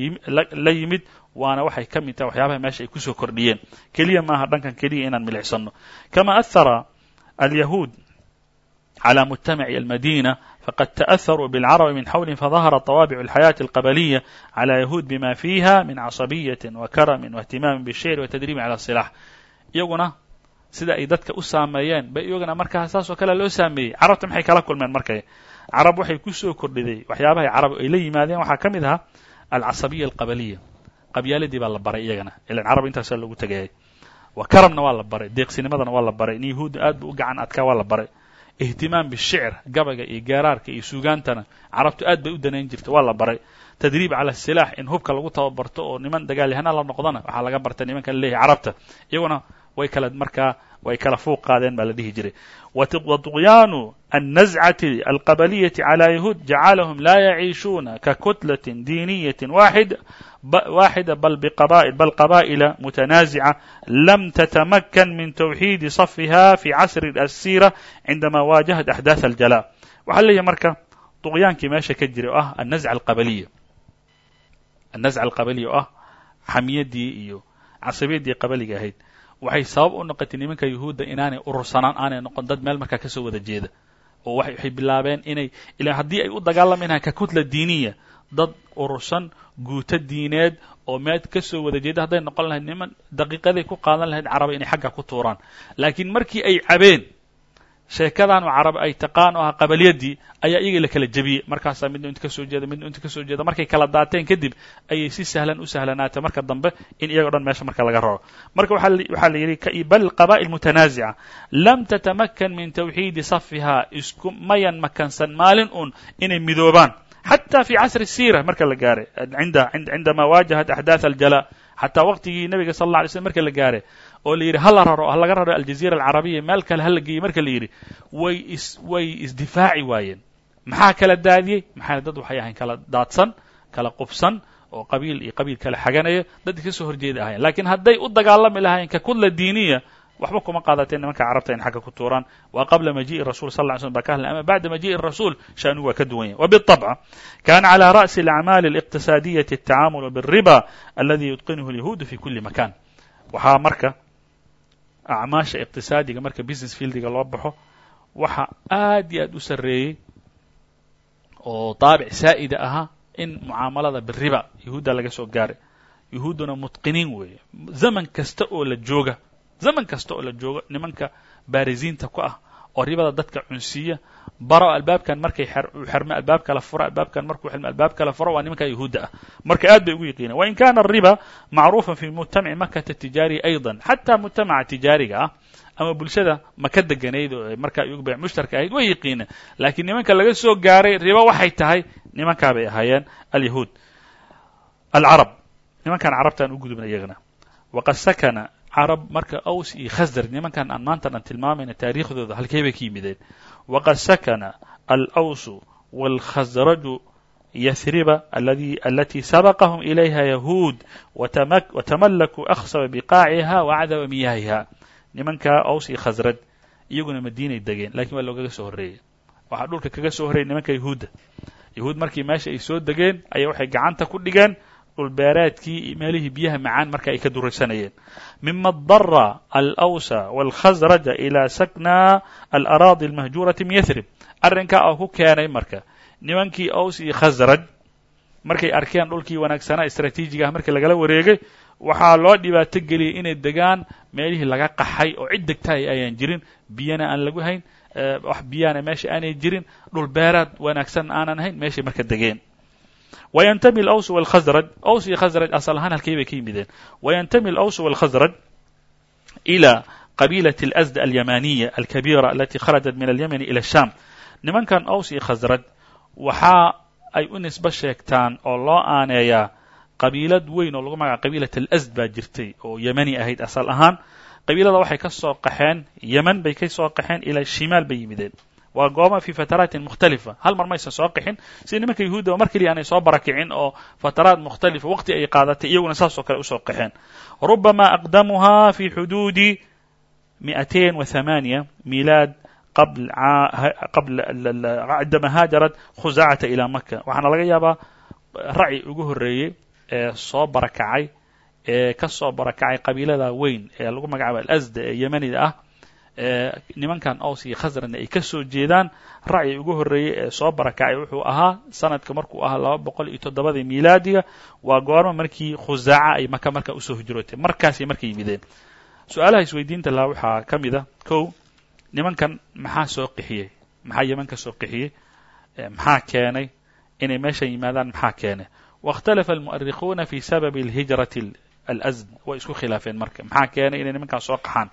la yimid waana waxay ka mid tahay waxyaabaha meesha ay ku soo kordhiyeen. Keliya maaha dhankan keliya inaan milicsano kama ahara alyahuud على مجتمع المدينة فقد تأثروا بالعرب من حولهم فظهرت طوابع الحياة القبلية على يهود بما فيها من عصبية وكرم واهتمام بالشعر وتدريب على السلاح iyaguna sida ay dadka u saameeyeen bay iyaguna markaa saasoo kale loo saameeyey carabta maxay kala kulmeen markay carab waxay ku soo kordhiday waxyaabahay carab ay la yimaadeen waxaa ka mid ahaa alcasabiya alqabaliya qabyaaladii baa la baray iyagana ilan carab intaasaa loogu tegayay wa karamna waa la baray deeqsinimadana waa la baray in yahuudda aad bu u gacan adkaa waa la baray ihtimaam bishicr gabayga iyo geeraarka iyo suugaantana carabtu aad bay u danayn jirta waa la baray tadriib cala silaax in hubka lagu tababarto oo niman dagaalyahana la noqdona waxaa laga bartay nimanka laleeyahay carabta iyaguna way kala markaa way kala fuuq qaadeen baa la dhihi jiray waطugyaanu النزعة القبلية على يهود جعلهم لا يعيشون ككتلة دينية واحد waaxida bal qabaa'ila mutanaasica lam tatamakan min tawxiidi safiha fi casri asiira cindamaa waajahat axdaaث aljala waxaa leeyahay marka duqyaankii meesha ka jiray oo ah annaزca alqabaliya annazca alqabaliya oo ah xamiyaddii iyo casabiyaddii qabaliga ahayd waxay sabab u noqotay nimanka yuhuudda inaanay urursanaan aanay noqon dad meel markaa ka soo wada jeeda oo waxay bilaabeen inay ila haddii ay u dagaalami lahayn kakutla diiniya dad urursan guuto diineed oo meed ka soo wada jeeda. Hadday noqon lahayd niman daqiiqaday ku qaadan lahayd caraba inay xagga ku tuuraan. Laakiin markii ay cabeen sheekadan oo carab ay taqaan oo ah qabaliyadii ayaa iyagii la kala jebiyey markaasaa midna inta ka soo jeeda midna inta ka soo jeeda. Markay kala daateen kadib ayay si sahlan u sahlanaatay. Marka dambe in iyagoo dhan meesha marka laga raro. Marka waxaa la yidhi bal qabaa'il mutanaazica lam tatamakan min tawxiidi safihaa isku mayan makansan maalin un inay midoobaan xata fi casri siira marka la gaaray cindama waajahat axdaaث aljala xataa waqtigii nabiga sal اla alay slm marka la gaaray oo la yidhi hala raro ha laga raro aljaziira alcarabiya meel kale hala geeyey marka la yidhi way is way isdifaaci waayeen maxaa kala daadiyey maxaa dad waxay ahayn kala daadsan kala qubsan oo qabiil iyo qabiil kala xaganaya dad ka soo horjeeda ahayen lakiin hadday u dagaalami lahaayeen ka kudla diiniya waxba kuma qaadateen nimanka carabta in xagga ku tuuraan waa qabla majiءi rasul sal ly slm ba ka hadlay ama bacda majiءi الrasuul shanu waa ka duwan yahy وبالطبع kana عlى rأس الأعmاl الاqtiصاadiyaة التacamل bالriba aladi yutqinhu الyahuud fi kuli makan waxaa marka acmaasha iqtisaadiga marka business fieldiga loo baxo waxa aad iyo aad u sareeyey oo daabic saa'ida ahaa in mucaamalada biriba yahuudda laga soo gaaray yahuudduna mutqiniin weeye zaman kasta oo la jooga zaman kasta oo la joogo nimanka baarisiinta ku ah oo ribada dadka cunsiiya baro albaabkan markay xermo albaab kala furo albaabkan markuu xirmo albaab kala furo waa nimanka yahuudda ah. Marka aad bay ugu yaqiinaan wain kana ariba macruufa fi mujtamaci makata tijaari ayضa xataa mujtamaca tijaariga ah ama bulshada maka deganayd oo markaa iyagu bay mushtarka ahayd way yaqiinaan laakiin nimanka laga soo gaaray ribo waxay tahay nimankaa bay ahaayeen alyahuud. Alcarab. Nimankan carabtaan u gudubna iyagana. Waqad sakana carab marka aws iyo khasdar nimankan aan maanta dhan tilmaamayna taariikhdooda halkey bay ka yimideen. Waqad sakana alawsu wاlkhasraju yahriba alati sabaqahm ilayha yahuud watamallakuu akhsaba biqaaciha wacdaba miyahiha nimanka aws iyo khasraj iyaguna madiinay degeen lakiin waa loogaga soo horreeyey. Waxaa dhulka kaga soo horreeyay nimanka yahuudda. Yahuud markii meesha ay soo degeen ayaa waxay gacanta ku dhigeen dhulbeeraadkii meelihii biyaha macaan marka ay ka duraysanayeen mima dara alawsa wاlkhasraja ilaa sakna alaraadi almahjuurati min yathrib. Arrinkaa oo ku keenay marka nimankii aws iyo khasraj markay arkeen dhulkii wanaagsanaa istraatiijiga ah markii lagala wareegay waxaa loo dhibaato geliyay inay degaan meelihii laga qaxay oo cid degtahay ayaan jirin biyana aan lagu hayn wax biyana meesha aanay jirin dhul beeraad wanaagsan aanan ahayn meeshay marka degeen wayantami alaws walkhasraj aws iyo khasraj asal ahaan halkay bay ka yimideen wayantami alaws walkhasraj ila qabiilat alasd alyamaniya alkabiira alati kharajat min alyamani ila asham nimankan aws iyo khasraj waxa ay u nisbo sheegtaan oo loo aaneeyaa qabiilad weyn oo lagu magaca qabiilat alasd baa jirtay oo yemani ahayd asal ahaan qabiilada waxay ka soo qaxeen yeman bay ka soo qaxeen ilaa shimaal bay yimideen waa gooma fi fataraatin mukhtalifa. Hal mar maysan soo qixin. Sida nimanka yahuudda mar keliya aanay soo barakicin oo fataraat mukhtalifa waqti ay qaadatay iyaguna saasoo kale u soo qaxeen rubama aqdamuha fi xuduudi miئatain wa hamaaniya milaad qabl cindama haajarat khusacata ilaa maka waxaana laga yaabaa raci ugu horreeyey ee soo barakacay ee ka soo barakacay qabiilada weyn ee lagu magacaabo alasda ee yemanida ah nimankan aws iyo khasrajna ay ka soo jeedaan racyi ugu horreeyey ee soo barakacay wuxuu ahaa sanadka markuu ahaa laba boqol iyo toddobadii miilaadiga waa goorma markii khusaaca ay maka markaa u soo hijrootay. Markaasay marka yimideen. Su'aalaha isweydiinta laha waxaa ka mid a kow nimankan maxaa soo qixiyey? Maxaa yeman ka soo qixiyey? Maxaa keenay? Inay meeshan yimaadaan maxaa keenay? Waاkhtalafa almu'arikuuna fi sababi alhijrati alazd way isku khilaafeen marka. Maxaa keenay inay nimankan soo qaxaan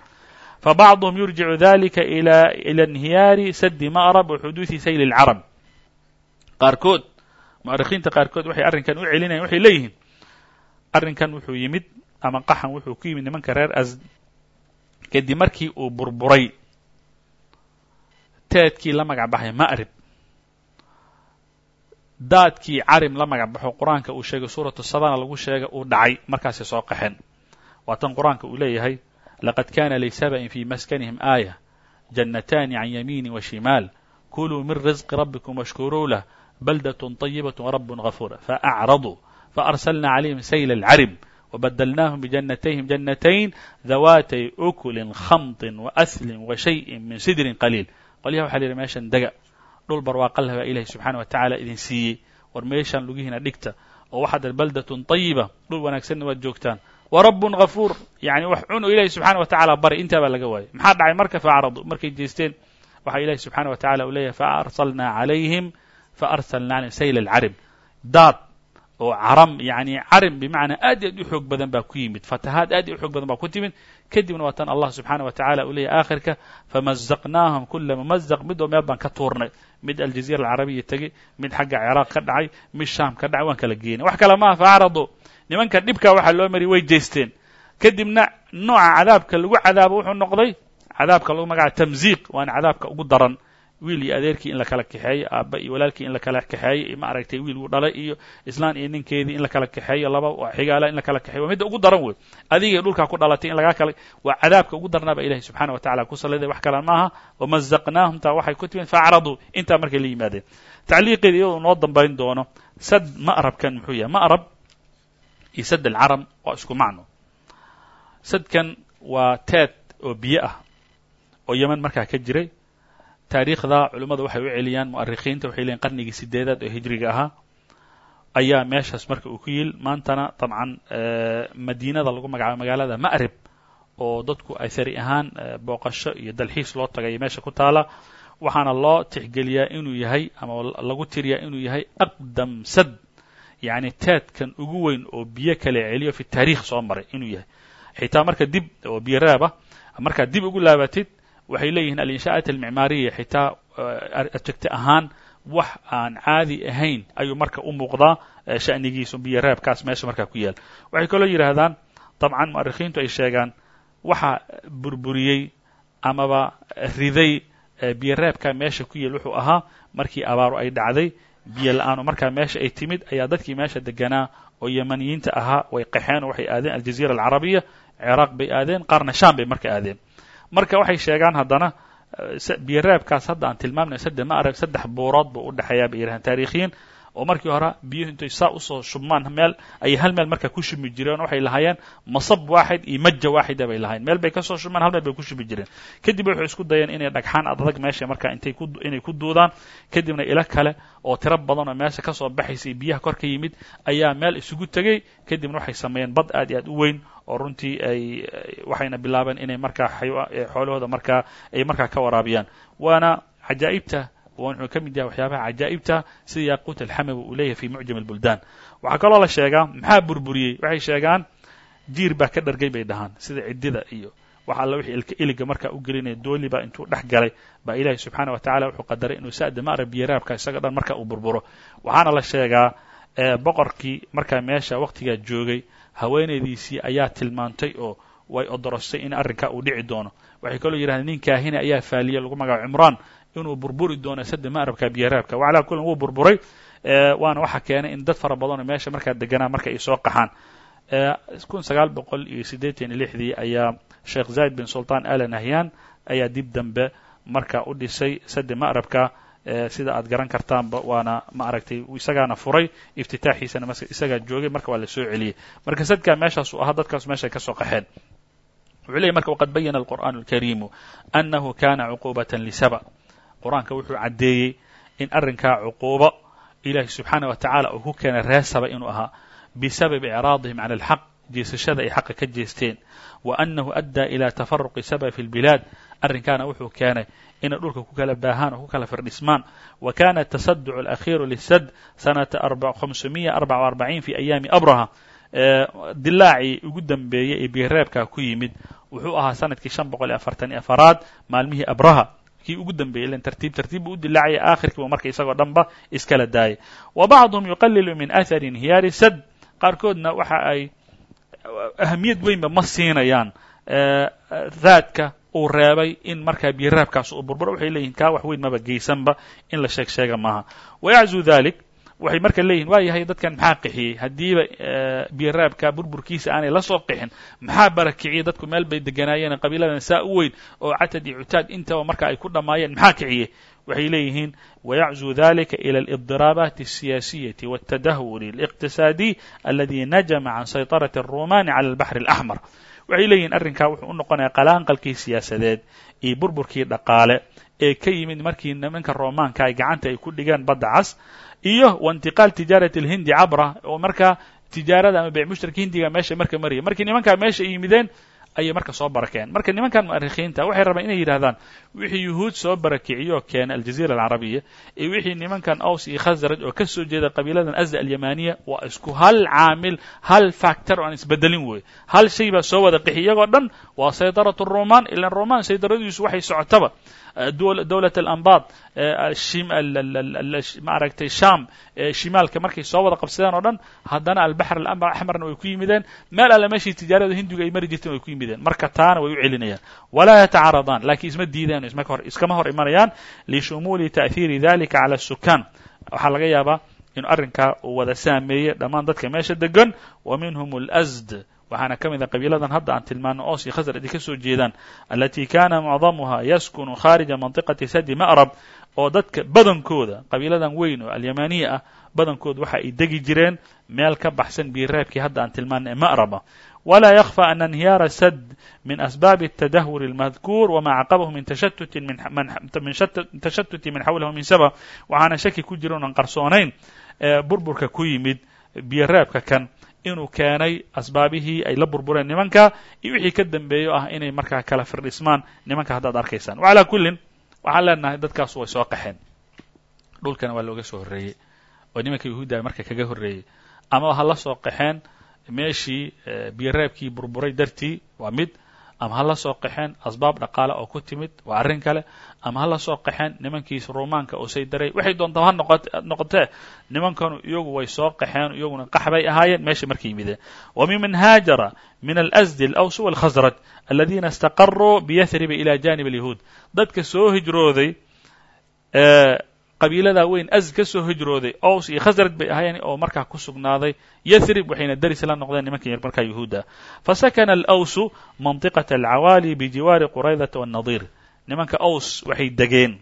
fbacضهm yurjicu dalika ilى انhiyaari sadi ma'rb وxuduuثi sayl الcarab qaarkood mu'arikhiinta qaarkood waxay arrinkan u celinayan waxay leeyihiin arrinkan wuxuu yimid ama qaxan wuxuu ku yimid nimanka reer asd kadib markii uu burburay teedkii la magac baxay ma'rib daadkii carim la magac baxo qur-aanka uu sheegay suuraةu sabana lagu sheegay uu dhacay markaasay soo qaxeen waa tan qur-aanka uu leeyahay لقد كان لسبأ في مسكنهم آية جنتان عن يمين وشمال كلوا من رزق ربكم واشكروا له بلدة طيبة ورب غفور فأعرضوا فأرسلنا عليهم سيل العرم وبدلناهم بجنتيهم جنتين ذواتي أكل خمط وأثل وشيء من سدر قليل qolyaha waxa la yidhi meeshan dega dhul barwaaqo leh baa ilahi subxaana wa tacaala idin siiyey war meeshaan lugihiina dhigta oo waxaad baldatun طayiba dhul wanaagsanna waad joogtaan warabbun ghafuur. Yani wax cun oo ilahi subxana wa tacala bari. Intaa baa laga waayay. Maxaa dhacay? Marka faacradu markay jeesteen waxaa ilahi subxaana wa tacala uu leeyahay faarsalnaa calayhim faarsalna calayhim sayl alcarib daad oo caram yani carim bimacnaa aad i aad u xoog badan baa ku yimid. Fatahaad aad i u xoog badan baa ku timid. Kadibna waa tan allah subxaana wa tacala uu leeyahy aakhirka famazaqnaahum kula mamazaq mid oo meel baan ka tuurnay. Mid aljaziira alcarabiya tegey mid xagga ciraaq ka dhacay mid shaam ka dhacay waan kala geenay. Wax kale maaha faacradu nimanka dhibkaa waxaa loo mariyay way jeesteen. Kadibna nooca cadaabka lagu cadaabo wuxuu noqday cadaabka lagu magaca tamziiq waana cadaabka ugu daran wiil iyo adeerkii in la kala kaxeeyo aabba iyo walaalkii in la kaxeeyo ma aragtay wiil uu dhalay iyo islaan iyo ninkeedii in la kaxeeyo laba xigaala in la kala kaxeyo waa midda ugu daran wey adigay dhulkaa ku dhalatay in lagaa kala waa cadaabka ugu darnaa baa ilahi wa tacala ku saliday wax kale maaha. Wamazaqnaahum taa waxay ku timid faacraduu intaa markay la yimaadeen. Tacliiqeeda iyadoo noo dambayn doono sad ma'rabkan muxuu yahay? Ma'rab iyo sad alcaram waa isku macno. Sadkan waa teed oo biyo ah oo yeman markaa ka jiray taariikhda culimmadu waxay u celiyaan mu'arikhiinta waxay leeyiin qarnigii sideedaad oo hijriga ahaa ayaa meeshaas marka uu ku yil. Maantana dabcan madiinada lagu magacaabo magaalada ma'rib oo dadku athari ahaan booqasho iyo dalxiis loo tagayo meesha ku taala. Waxaana loo tixgeliyaa inuu yahay ama lagu tiriyaa inuu yahay aqdam sad yacni teedkan ugu weyn oo biyo kale celiyo fi taarikh soo maray inuu yahay. Xitaa marka dib oo biyo reeba markaad dib ugu laabatid waxay leeyihiin alinshaa'at almicmaariya xitaa adjegte ahaan wax aan caadi ahayn ayuu marka u muuqdaa sha'nigiisu biyo reebkaas meesha markaa ku yaal. Waxay kaloo yidhaahdaan dabcan mu'arikhiintu ay sheegaan waxa burburiyey amaba riday biyo reebka meesha ku yael wuxuu ahaa markii abaaru ay dhacday biyo la'aanu markaa meesha ay timid ayaa dadkii meesha deganaa oo yamaniyiinta ahaa way qaxeen oo waxay aadeen aljaziira alcarabiya ciraaq bay aadeen qaarna sham bay marka aadeen marka waxay sheegaan haddana biyoraabkaas hadda aan tilmaamnay sadde ma arag saddex buurood buu u dhexeeyaa bay yidhahaan taarikhiyin oo markii hore biyuhu intay saa u soo shubmaan meel ayay hal meel marka ku shubmi jireen waxay lahaayeen masab waaxid iyo maja waaxida bay lahayen meel bay ka soo shubmaan hal meel bay ku shubmi jireen. Kadib waxay isku dayeen inay dhagxaan adag meesha marka intay ku inay ku duudaan. Kadibna ilo kale oo tiro badan oo meesha ka soo baxaysay biyaha kor ka yimid ayaa meel isugu tegey kadibna waxay sameeyeen bad aad iyo aad u weyn oo runtii ay waxayna bilaabeen inay markaa xoolahooda markaa ay markaa ka waraabiyaan. Waana cajaa'ibta wuxuu ka mid yahay waxyaabaha cajaa'ibta sida yaquut alxamawi uu leeyahay fi mucjam albuldaan waxaa kaloo la sheegaa maxaa burburiyey waxay sheegaan jiir baa ka dhargay bay dhahaan sida ciddida iyo wax alla wixii iliga markaa u gelinaya dooli baa intuu dhex galay baa ilaahay subxaana wa tacala wuxuu qadaray inuu sa'da ma arag biyaraabka isaga dhan marka uu burburo waxaana la sheegaa boqorkii markaa meesha waqtigaa joogay haweenaydiisii ayaa tilmaantay oo way odorostay in arrinkaa uu dhici doono waxay kaloo yidhahdeen nin inuu burburi doono sadde maarabka biyaraabka wacalaa kullin wuu burburay waana waxa keenay in dad fara badanoo meesha markaa deganaa marka ay soo qaxaan. Kun sagaal boqol iyo siddeetan lixdii ayaa sheekh zayd bin sultan ala nahyan ayaa dib dambe marka u dhisay sadde ma'rabka sida aad garan kartaanba waana ma aragtay isagaana furay iftitaaxiisana m isagaa joogay marka waa la celiyey marka sadkaa meeshaas uu ahaa dadkaas meeshay ka soo qaxeen. Wuxuu leeyay marka waqad bayana alqur'aanu alkariimu annahu kana cuquubatan lisaba qur'aanka wuxuu caddeeyey in arrinkaa cuquubo ilaahi subxaana wa tacaala uu ku keenay reer saba inuu ahaa bisababi icraadihim cala alxaq jeesashada ay xaqa ka jeesteen. Wa annahu addaa ila tafaruqi saba fi lbilaad arrinkaana wuxuu keenay inay dhulka ku kala baahaan oo ku kala firdhismaan. Wa kana atasaducu alakhiiru lisad sanata hamsumiya arbaca arbaciin fi ayaami abraha. Dilaacii ugu dambeeyey ee biyareebkaa ku yimid wuxuu ahaa sannadkii shan boqol iyo afartan iyo afaraad maalmihii abraha kii ugu dambeeyey len tartiib tartiib buu u dilaacaya aakhirkiiba marka isagoo dhanba iskala daayay. Wa bacduhum yuqalilu min athari inhiyaari sad. Qaarkoodna waxa ay ahamiyad weynba ma siinayaan raadka uu reebay in markaa biyoraabkaas uu burburo. Waxay leeyihiin kaa wax weyn maba geysanba in la sheeg sheega maaha wayaczu dalik waxay marka leeyihin waa yahay dadkan maxaa qixiyey haddiiba biyoraabka burburkiisa aanay la soo qixin maxaa barakiciyey dadku meel bay deganaayeen qabiiladan saa u weyn oo catad iyo cutaad intaba marka ay ku dhammaayeen maxaa kiciyey waxay leeyihiin wayaczu dalika ila aliddiraabaati alsiyaasiyati waltadahuri اliqtisaadiy aladi najama can sayطarati الrumani cala albaxri اlaxmar waxay leeyihin arrinkaa wuxuu u noqonaya qalaanqalkii siyaasadeed iyo burburkii dhaqaale ee ka yimid markii nimanka romaanka ay gacanta ay ku dhigeen badda cas iyo waintiqaal tijaarati alhindi cabra oo markaa tijaarada ama beyc mushtarka hindiga meesha marka maraya markii nimankaa meesha yimideen ayay marka soo barakeen. Marka nimankan mu'arikhiinta waxay rabaan inay yidhahdaan wixii yuhuud soo barakiciyoo keena aljaziira alcarabiya iyo wixii nimankan aws iyo khasraj oo ka soo jeeda qabiiladan azda alyamaniya waa isku hal caamil hal factor oo aan isbedelin wey hal shay baa soo wada qixi iyagoo dhan waa saydaratu roman ilan roman saydaradiisu waxay socotaba dowlat alambaad ma aragtay sham shimaalka markay soo wada qabsadeen oo dhan haddana albaxr axmarna way ku yimideen meel alle meeshii tijaarada hindigu ay mari jirteen way ku yimideen marka taana way u celinayaan walaa yatacaradaan lakiin isma diidaan iskama hor imanayaan lishumuuli ta'hiiri dalika cala الsukaan waxaa laga yaabaa inuu arrinkaa uu wada saameeyey dhammaan dadka meesha degan wa minhum اlأsd waxaana ka mid a qabiiladan hadda aan tilmaano oos iyo khasraj ay ka soo jeedaan alati kana mucdamuha yaskunu khaarija mantiqati sadi ma'rab oo dadka badankooda qabiiladan weyn oo alyamaniya ah badankood waxa ay degi jireen meel ka baxsan biiraabkii hadda aan tilmaana ee ma'raba wla ykfى ana انhiyaara sad min asbaabi التadahur الmadkuur wma caqabahu min tashattuti min xawlahu min sabab waxaana shaki ku jira unan qarsoonayn burburka ku yimid biyoraabka kan inuu keenay asbaabihii ay la burbureen nimanka iyo wixii ka dambeeyo ah inay markaa kala firdhismaan. Nimanka haddaad arkaysaan. Wacalaa kullin waxaan leenahay dadkaas way soo qaxeen. Dhulkana waa looga soo horreeyey. Oo nimanka yahuudda marka kaga horreeyey. Ama ha la soo qaxeen meeshii biyoraabkii burburay dartii waa mid ama ha la soo qaxeen asbaab dhaqaale oo ku timid waa arrin kale. Ama ha la soo qaxeen nimankiis ruumaanka oo say daray. Waxay doontaa ha noqotee nimankanu iyagu way soo qaxeen iyaguna qax bay ahaayeen meesha markay yimideen. Wa miman haajara min alasdi alaws walkhasraj aladiina istaqaruu biyahriba ila janib alyahuud dadka soo hijrooday qabiiladaa weyn az ka soo hijrooday ows iyo khasraj bay ahayn oo markaa ku sugnaaday yathrib waxayna deris la noqdeen nimankii markaa yuhuudda. Fasakana alawsu mantiqata alcawaali bijiwaari quraydata waannadiir nimanka ows waxay degeen.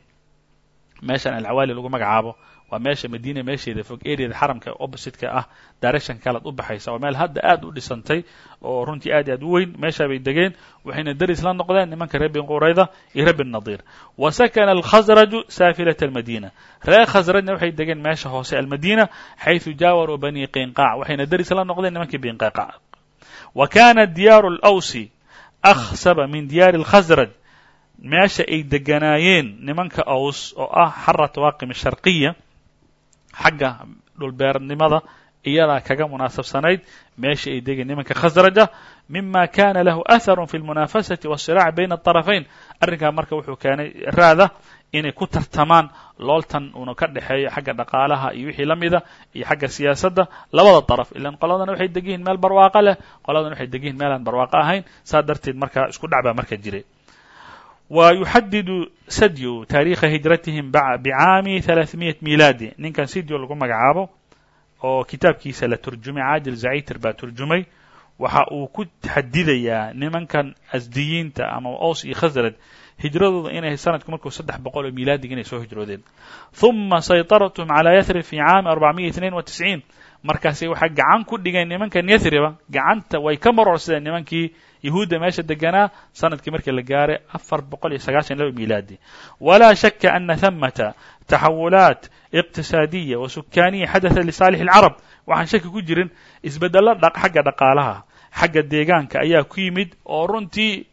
Meeshan alcawaali lagu magacaabo waa meesha madiina meesheeda fog areada xaramka opposite-ka ah direction kalaad u baxaysa. Waa meel hadda aad u dhisantay oo runtii aad aad u weyn meeshaa bay degeen waxayna deris la noqdeen nimanka reer bin qurayda iyo reer bin nadiir. Wa sakana alkhasraju saafilat almadina reer khasrajna waxay degeen meesha hoose almadina xayثu jaawaruu bani qinqaac. Waxayna deris la noqdeen nimankii binqinqaac wa kana diyaaru alawsi akhsaba min diyaari alkhasraj meesha ay deganaayeen nimanka aws oo ah xarat waaqim sharqiya xagga dhulbeernimada iyadaa kaga munaasabsanayd meesha ay degeen nimanka khasraja mima kana lahu aharu fi lmunaafasati wasilaac bayna aطarafayn arrinkaa marka wuxuu keenay raada inay ku tartamaan looltan uuna ka dhexeeyo xagga dhaqaalaha iyo wixii la mida iyo xagga siyaasadda. Labada daraf ilan qoladana waxay degiyihin meel barwaaqo leh qoladana waxay degiyihin meel aan barwaaqo ahayn. Saa darteed marka isku dhac baa marka jiray ويحدد سديو تاريخa هiجرتهم بcاami ثaلaثمiية ميلادي ninkan sidyo lagu magacaabo oo kitaabkiisa la turjumay caadil zacaytir baa turjumay waxa uu ku xadidayaa nimankan asdiyiinta ama ows iyo khasraj hijradooda inay sanadku markuu saddex boqol oo milaadiga inay soo hijroodeen ثuma sayطaraتهm عalى yathrib في caami أربعمiية اثنين وتسعين markaasay waxaa gacan ku dhigeen nimankan yathriba gacanta way ka marorsadeen nimankii yahuudda meesha deganaa sannadkii markii la gaaray afar boqol iyo sagaashan laba milaadi. Walaa shaka ana hamata taxawulaat iqtisaadiya wa sukaaniya xadata lisaalix alcarab. Waxaan shaki ku jirin isbeddello xagga dhaqaalaha xagga deegaanka ayaa ku yimid oo runtii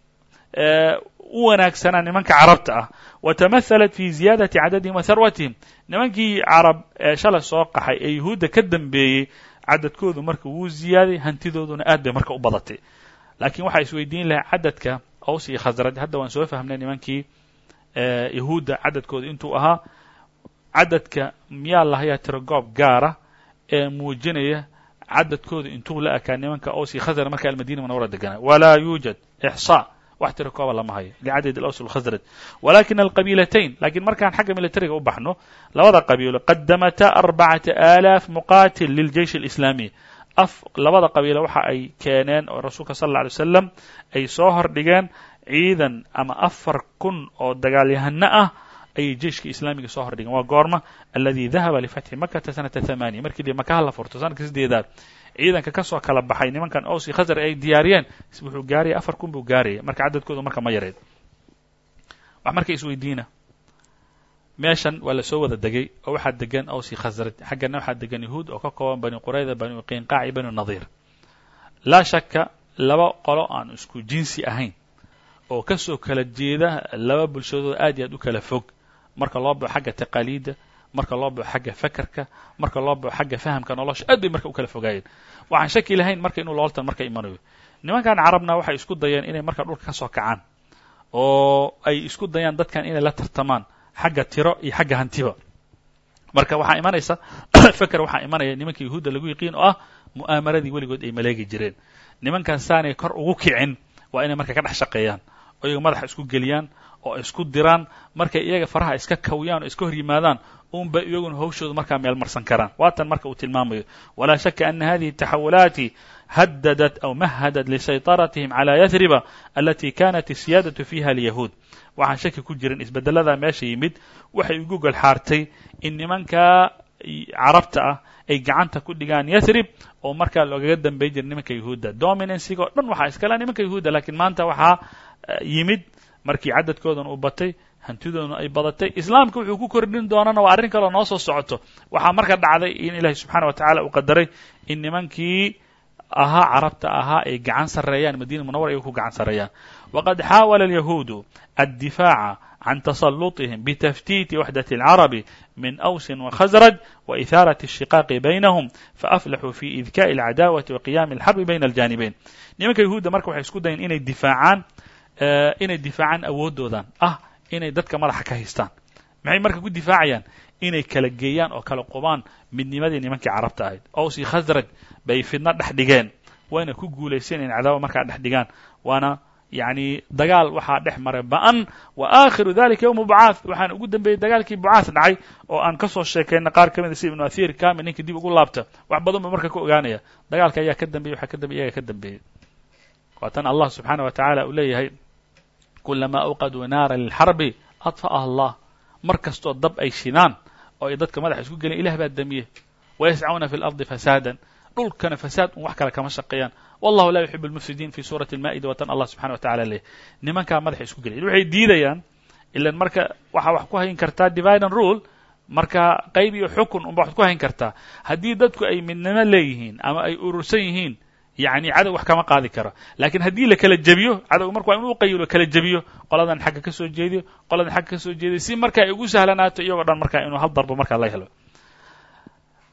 u wanaagsanaa nimanka carabta ah. Wa tamahalat fi ziyaadati cadadihim wa harwatihim nimankii carab ee shalay soo qaxay ee yahuudda ka dambeeyey cadadkoodu marka wuu ziyaaday hantidooduna aad bay marka u badatay laakiin waxaa isweydiin lahaa cadadka aws iyo khasraj hadda waan soo fahmnay nimankii yahuudda cadadkooda intuu ahaa cadadka miyaa lahayaa tirogoob gaara ee muujinaya cadadkooda intuu la ekaa nimanka aws iyo khasraj marka almadina munawara deganaa. Walaa yuujad ixsaa wax tirokooba lama hayo licadad alaws walkhasraj walakin alqabiilatayn lakiin markaan xagga militariga u baxno labada qabiilo qadamata arbacata aalaaf muqatil liljeish alislaamiy af labada qabiilo waxa ay keeneen oo rasuulka sal alla alay slam ay soo hordhigeen ciidan ama afar kun oo dagaalyahano ah ayay jeiشhka islaamiga soo hordhigeen waa goorma aladi dahaba lifatxi makata sanata ثamaaniya markii dee makaha la furto sanadka sideedaad ciidanka ka soo kala baxay nimankan ows iyo khasar ay diyaariyeen wuxuu gaaraya afar kun buu gaaraya marka cadadkoodu marka ma yareed. Wax marka isweydiina meeshan waa la soo wada degay oo waxaa degan awsi khasraj xaggana waxaa degan yahuud oo ka kooban bani qurayda bani qinqaac iyo bani nadiir laa shaka laba qolo aan isku jinsi ahayn oo ka soo kala jeeda laba bulshadood aad iyo aad u kala fog. Marka loo bao xagga taqaaliidda marka loo bao xagga fakerka marka loo bao xagga fahamka nolosha aad bay marka u kala fogaayeen. Waxaan shaki lahayn marka inuu looltan marka imanayo nimankan carabna waxay isku dayeen inay marka dhulka ka soo kacaan oo ay isku dayaan dadkan inay la tartamaan xagga tiro iyo xagga hantiba marka waxaa imanaysa feker waxaa imanaya nimanka yahuudda lagu yiqiin oo ah mu'aamaradii weligood ay maleegi jireen nimankan saanay kor ugu kicin waa inay marka ka dhex shaqeeyaan oo iyaga madaxa isku geliyaan oo isku diraan markay iyaga faraha iska kawiyaan oo iska hor yimaadaan unba iyaguna hawshooda markaa meel marsan karaan waatan marka uu tilmaamayo walaa shaka ana hadihi taxawulaati hadadat aw mahadat lisayطaratihim calى yathriba alati kanat الsiyaadaة fiha lyahuud waxaan shaki ku jirin isbedelada meesha yimid. Waxay ugu golxaartay in nimanka carabta ah ay gacanta ku dhigaan yathrib oo markaa loogaga dambay jira nimanka yahuudda dominanciga o dhan waxaa iskala nimanka yahuudda lakiin maanta waxaa yimid markii cadadkoodan uu batay hantidooduna ay badatay. Islaamka wuxuu ku kordhin doonana waa arrin kaleo noo soo socoto. Waxaa marka dhacday in ilaahi subxaana wa tacala uu qadaray in nimankii ahaa carabta ahaa ay gacan sarreeyaan madina munawar ay ku gacan sarreeyaan waqad xaawala alyahuudu addifaaca can tasalluطihim bitaftiiti waxdati alcarabi min awsin wakhasraj waithaarati الshiqaaqi baynahum faaflaxuu fi idkaaءi alcadaawati wa qiyaami alxarbi bayna aljanibayn nimanka yahuudda marka waxay isku dayeen inay difaacaan inay difaacaan awooddoodan ah inay dadka madaxa ka haystaan maxay marka ku difaacayaan inay kala geeyaan oo kala qubaan midnimadii nimankii carabta ahayd owsi khasraj bay fidno dhex dhigeen wayna ku guulaysteen in cadaawa markaa dhex dhigaan waana yacni dagaal waxaa dhex maray ba'an wa aakhiru dalika yowmu bucaath waxaana ugu dambeeyey dagaalkii bucaath dhacay oo aan ka soo sheekayna qaar ka mida sida ibnu athir kamil ninka dib ugu laabta. Wax badan buu marka ka ogaanaya. Dagaalka ayaa ka dambeeyey waxaa ka dambeya iyaga ka dambeeyey waa tan allah subxaana wa tacaala uu leeyahay kulama awqaduu naara lilxarbi adfa'aha allah. Mar kastoo dab ay shidaan oo ay dadka madaxa isku geliyan ilah baa damiye. Wayascauna fi lardi fasaadan dhulkana fasaad un wax kale kama shaqeeyaan. Wallahu laa yuxibu lmufsidiin fi suurati almaa'ida watan allah subxana wa tacala leh. Nimankaa madaxa isku gelaya waxay diidayaan ilan marka waxaa wax ku hayn kartaa divide and rule marka qayb iyo xukun unba waxad ku hayn kartaa. Haddii dadku ay midnimo leeyihiin ama ay urursan yihiin yacni cadow wax kama qaadi karo laakiin haddii la kala jebiyo cadowga marka waa inuu qayilo kala jebiyo qoladan xagga ka soo jeediyo qoladan xagga ka soo jeediyo si marka ay ugu sahlanaato iyagoo dhan marka inuu hal darbo markaa la helo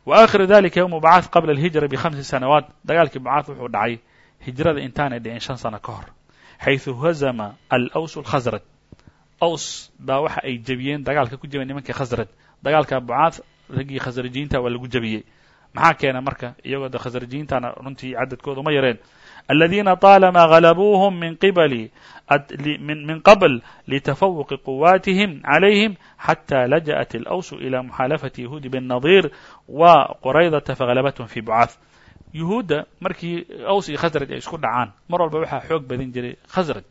wa aakhiru dalika yowmu bacaath qabla alhijra bikhamsi sanawaat dagaalkii bucaath wuxuu dhacay hijrada intaanay dhicin shan sano ka hor xayثu hazama alaws alkhasraj aws baa waxa ay jebiyeen dagaalka ku jebiyeen nimankii khasraj dagaalka bucaath raggii khasrajiyiinta waa lagu jebiyey maxaa keena marka iyagoo de khasrajiyiintana runtii cadadkooda uma yareen aladiina طaalama غalabuuhm min qibali min qabl litafawuqi quwaatihim calayhim xatى lajaأت اlأws ilى muxaalafati yahuudi bالnadir wa qoraydata fagalabathum fi bucaath yuhuudda markii aws iyo khasraj ay isku dhacaan mar walba waxaa xoog badin jiray khasraj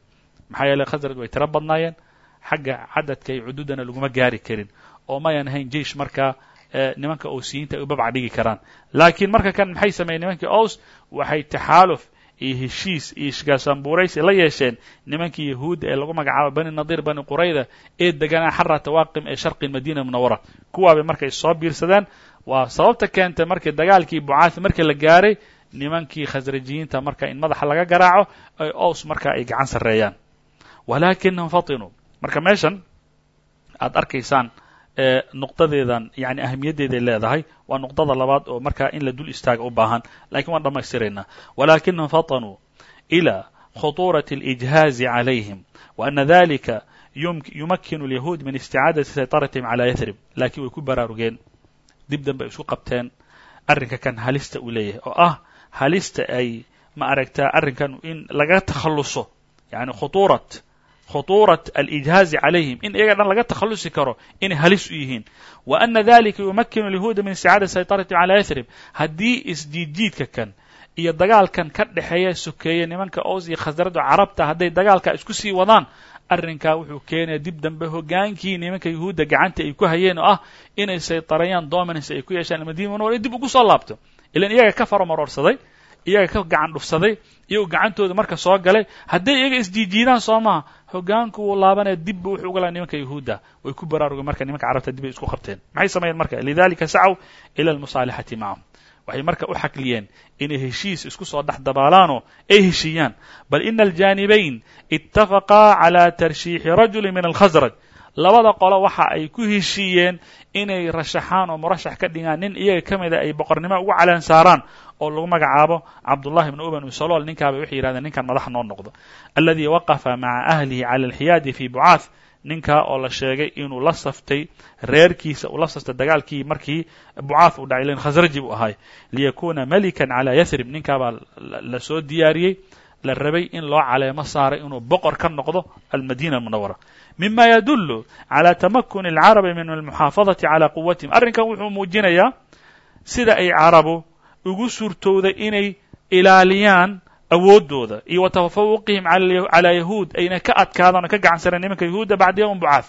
maxaa yeeley khasraj way tiro badnaayeen xagga cadadka iyo cududana laguma gaari karin oo mayan ahayn jeish markaa nimanka owsiyiinta ay u babca dhigi karaan laakiin marka kan maxay sameeyeen nimankii ows waxay taxaaluf iyo heshiis iyo ishgaasaanbuuraysi la yeesheen. Nimankii yahuudda ee lagu magacaabo bani nadiir bani qurayda ee deganaa xara tawaaqim ee sharqi madiina munawara kuwaabay markay soo biirsadeen waa sababta keentay markii dagaalkii bucaath markii la gaaray nimankii khasrajiyiinta marka in madaxa laga garaaco ay ows marka ay gacan sarreeyaan. Walaakinahum fatinuu. Marka meeshan aad arkaysaan nuqdadeedan yani ahamiyaddeeday leedahay waa nuqdada labaad oo markaa in la dul istaaga u baahan lakiin waan dhammaystiraynaa walakinahum fatanuu ilى khuطuuraة اlijhaazi calayhim waana dalika yumakinu اlyahuud min isticaadati sayطaratihim calى yathrib laakiin way ku baraarugeen dib danbe ay isku qabteen arrinka kan halista uu leeyahay oo ah halista ay ma aragtaa arrinkan in laga takhaluso yani khuطuurat khutuurat alijhaazi calayhim in iyaga dhan laga takhallusi karo inay halis u yihiin wa ana dalika yumakinu alyahuuda min isticaada saytarati calaa yathrib haddii isjiidjiidka kan iyo dagaalkan ka dhexeeya sokeeye nimanka ows iyo khasradu carabta hadday dagaalka isku sii wadaan arrinkaa wuxuu keenaya dib dambe hogaankii nimanka yahuudda gacanta ay ku hayeen oo ah inay saytarayaan dominance ay ku yeeshaan madiina munawar in dib ugu soo laabto ilan iyaga ka faromaroorsaday iyaga ka gacan dhufsaday iyagoo gacantooda marka soo galay hadday iyaga isjiijiidaan soo maha hogaanku wuu laabanaya dibba wuxuu uga laha nimanka yahuudda way ku baraarugeen marka nimanka carabta dib ay isku qabteen. Maxay sameeyeen marka? Lidalika sacow ila almusaalixati macahum waxay marka u xakliyeen inay heshiis isku soo dhex dabaalaanoo ay heshiiyaan. Bal ina aljaanibayn itafaqaa calى tarshiixi rajuli min alkhasraj labada qolo waxa ay ku heshiiyeen inay rashaxaan oo murashax ka dhigaan nin iyaga ka mida ay boqornimo ugu caleen saaraan oo lagu magacaabo cabdullahi bn uban usalool ninkaabay waxay yihahdeen ninkan madax noo noqdo. Aladii waqafa maca ahlihi cala alxiyaadi fi bucaath ninkaa oo la sheegay inuu la saftay reerkiisa uu la saftay dagaalkii markii bucaath uu dhacay len khasraji buu ahay. Liyakuna melikan calaa yathrib. Ninkaabaa la soo diyaariyey la rabay in loo caleemo saaray inuu boqor ka noqdo almadina munawara mima yadulu calى tamakuni اlcarabi min almuxaafadati calى quwatihim arrinkan wuxuu muujinayaa sida ay carabu ugu suurtowday inay ilaaliyaan awooddooda iyo wa tafawuqihim calaa yahuud ayna ka adkaadaan oo ka gacan sareen nimanka yahuudda bacda yowm bucaath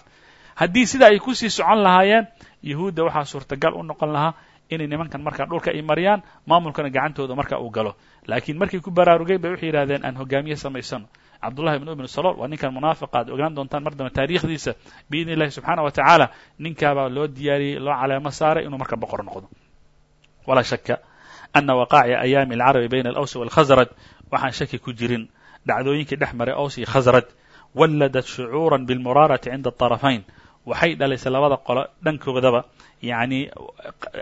haddii sida ay kusii socon lahaayeen yahuudda waxaa suurtagal u noqon lahaa inay nimankan markaa dhulka ay mariyaan maamulkana gacantooda marka uu galo. Laakiin markay ku baraarugeen bay waxay yidhahdeen aan hogaamiye samaysano. Cabdullahi ibn ubn salool waa ninkan munaafiqa aad ogaan doontaan mar dambe taariikhdiisa. Biidni illahi subxaana wa tacaala ninkaabaa loo diyaariyey loo caleemo saaray inuu marka boqor noqdo. Walaa shaka ana waqaaci ayaami alcarabi bayna alawsi walkhasraj waxaan shaki ku jirin dhacdooyinkii dhex maray aws iyo khasraj walladat shucuura bilmuraarati cinda aطarafayn waxay dhalaysay labada qolo dhankoodaba yacni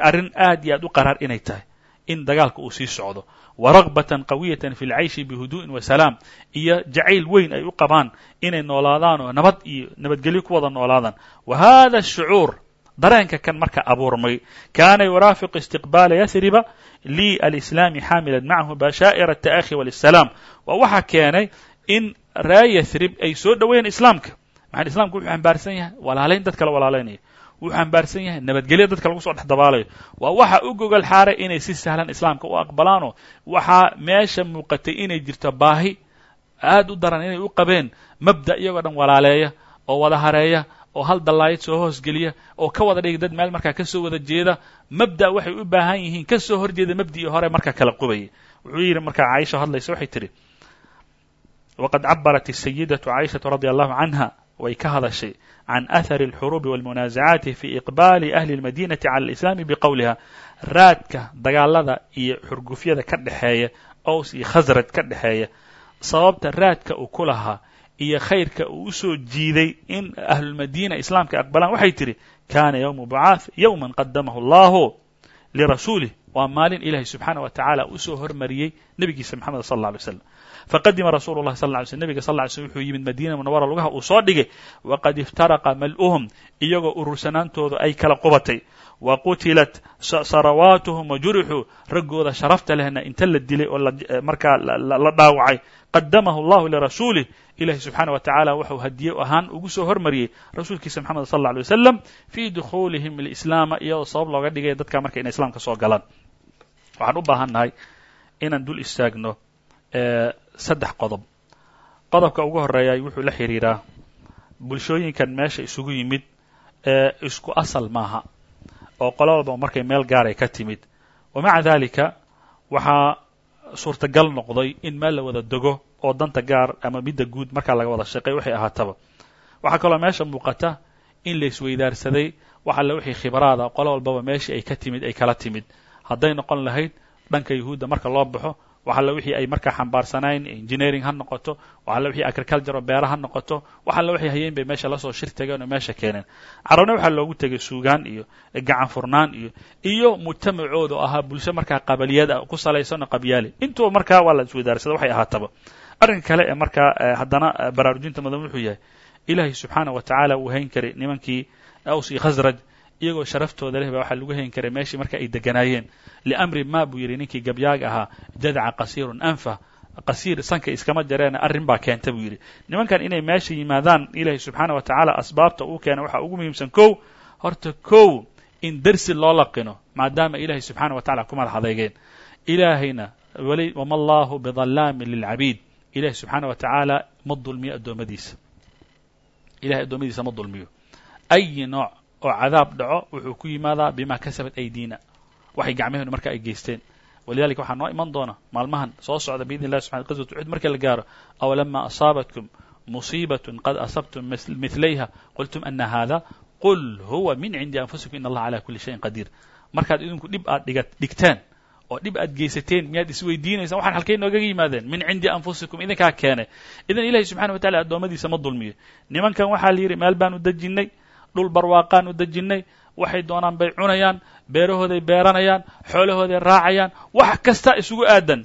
arrin aad iyo aad u qaraar inay tahay in dagaalka uu sii socdo. Waragbatan qawiyatan fi lcayshi bihudu'in wa salaam. Iyo jacayl weyn ay u qabaan inay noolaadaan oo nabad iyo nabadgelyo ku wada noolaadaan wa hada shucuur dareenka kan marka abuurmay. Kaana yuraafiqu istiqbaala yahriba li alislaami xaamilan macahu bashaa'ir ata'akhi walisalaam waa waxaa keenay in ree yathrib ay soo dhoweeyeen islaamka maxaa islaamku wuxuu xambaarsan yahay walaalayn dad kale walaalaynaya wuxuu xambaarsan yahay nabadgelya dadka lagu soo dhex dabaalayo waa waxa u gogol xaaray inay si sahlan islaamka u aqbalaanoo waxaa meesha muuqatay inay jirto baahi aad u daran inay u qabeen mabda iyagoo dhan walaaleeya oo wada hareeya oo hal dallaayad soo hoosgeliya oo ka wada dhigi dad meel markaa ka soo wada jeeda mabda waxay u baahan yihiin ka soo horjeeda mabdii hore marka kala qubaya wuxuu yidhi markaa caaisha hadlaysa waxay tidhi waqad cabarat السayidatu caaishaةu radi allahu canha way ka hadashay can ahari اlxuruubi wاlmunaasacaati fi iqbaali ahli اlmadinati cala اlislaami biqowliha raadka dagaalada iyo xurgufyada ka dhexeeya ows iyo khasraj ka dhexeeya sababta raadka uu ku lahaa iyo khayrka uu usoo jiiday in ahlulmadiina islaamka aqbalaan waxay tidhi kana ywmu bacaath yowma qadamahu allahu lirasuulih waa maalin ilahay subxaana wa tacaala usoo hormariyey nebigiisa moxamed sal alla alay slam faqadima rasuulu llahi sal ly slm nebiga sal ly slm wuxuu yimid madiina munawara lugaha uu soo dhigay. Waqad iftaraqa mal'uhum iyagoo urursanaantooda ay kala qubatay. Wa qutilat sarawaatuhum wa jurixuu raggooda sharafta lehna inta la dilay oo markaa la dhaawacay. Qadamahu allahu lirasuulih ilahi subxaana wa tacaala wuxuu hadiye ahaan ugu soo hormariyey rasuulkiisa moxamed sal alla alay wasalam fii dukhuulihim lislaama iyadoo sabab looga dhigaya dadka marka inay islaamka soo galaan. Waxaan u baahan nahay inaan dul istaagno saddex qodob. Qodobka ugu horreeya wuxuu la xidhiiraa bulshooyinkan meesha isugu yimid ee isku asal maaha oo qolo walba markay meel gaaray ka timid. Wa maca dalika waxaa suurtagal noqday in meel la wada dego oo danta gaar ama midda guud markaa laga wada shaqey waxay ahaataba. Waxaa kaloo meesha muuqata in la isweydaarsaday wax alle wixii khibraada qolo walbaba meeshii ay ka timid ay kala timid. Hadday noqon lahayd dhanka yuhuudda marka loo baxo wax alle wixii ay markaa xambaarsanayn engineering ha noqoto. Wax alle wixii agriculture oo beera ha noqoto. Wax alle waxay hayeen bay meesha la soo shir tageen oo meesha keeneen. Carabna waxaa loogu tegay suugaan iyo gacan furnaan iyo iyo mujtamacooda oo ahaa bulsho markaa qabaliyad ah ku salaysan oo qabyaali intuba markaa waa la isweydaarsada waxay ahaataba. Arrinka kale ee markaa haddana baraarujinta mudan wuxuu yahay ilaahay subxaana wa tacaala uu hayn karay nimankii aws iyo khasraj iyagoo sharaftooda leh ba waxaa lagu hayn karay meeshii marka ay deganaayeen. Liamri ma buu yidhi ninkii gabyaag ahaa jadaca qasiirun anfa qasiir sanka iskama jareena arrin baa keenta buu yidhi. Nimankan inay meesha yimaadaan ilaahay subxaana wa tacaala asbaabta uu keena waxaa ugu muhiimsan kow horta kow in dersi loo laqino maadaama ilahay subxaana wa tacala ku madax adeygeen ilaahayna wama allahu bidallaamin lilcabiid. Ilahi subxaana wa tacaala ma dulmiyo addoommadiisa. Ilahay addoommadiisa ma dulmiyo. Ayi nooc oo cadaab dhaco wuxuu ku yimaadaa bima kasabat aydiina. Waxay gacmaheenu marka ay geysteen. Walidalika waxaa noo iman doona maalmahan soo socda biidn illahi subxana qaswat uxud marka la gaaro aw lama asaabatkum musiibatun qad asabtum midlayha qultum ana hada qul huwa min cindi anfusikum in allaha cala kuli shayin qadiir. Markaad idinku dhib aad dhiga dhigteen oo dhib aad geysateen miyaad isweydiinaysaan waxaan halkay noogaga yimaadeen. Min cindi anfusikum idinkaa keenay. Idan ilahi subxana wa tacala addoommadiisa ma dulmiyo. Nimankan waxaa la yidhi meel baanu dejinnay dhul barwaaqaanu dejinnay waxay doonaan bay cunayaan beerahooday beeranayaan xoolahooday raacayaan wax kasta isugu aadan.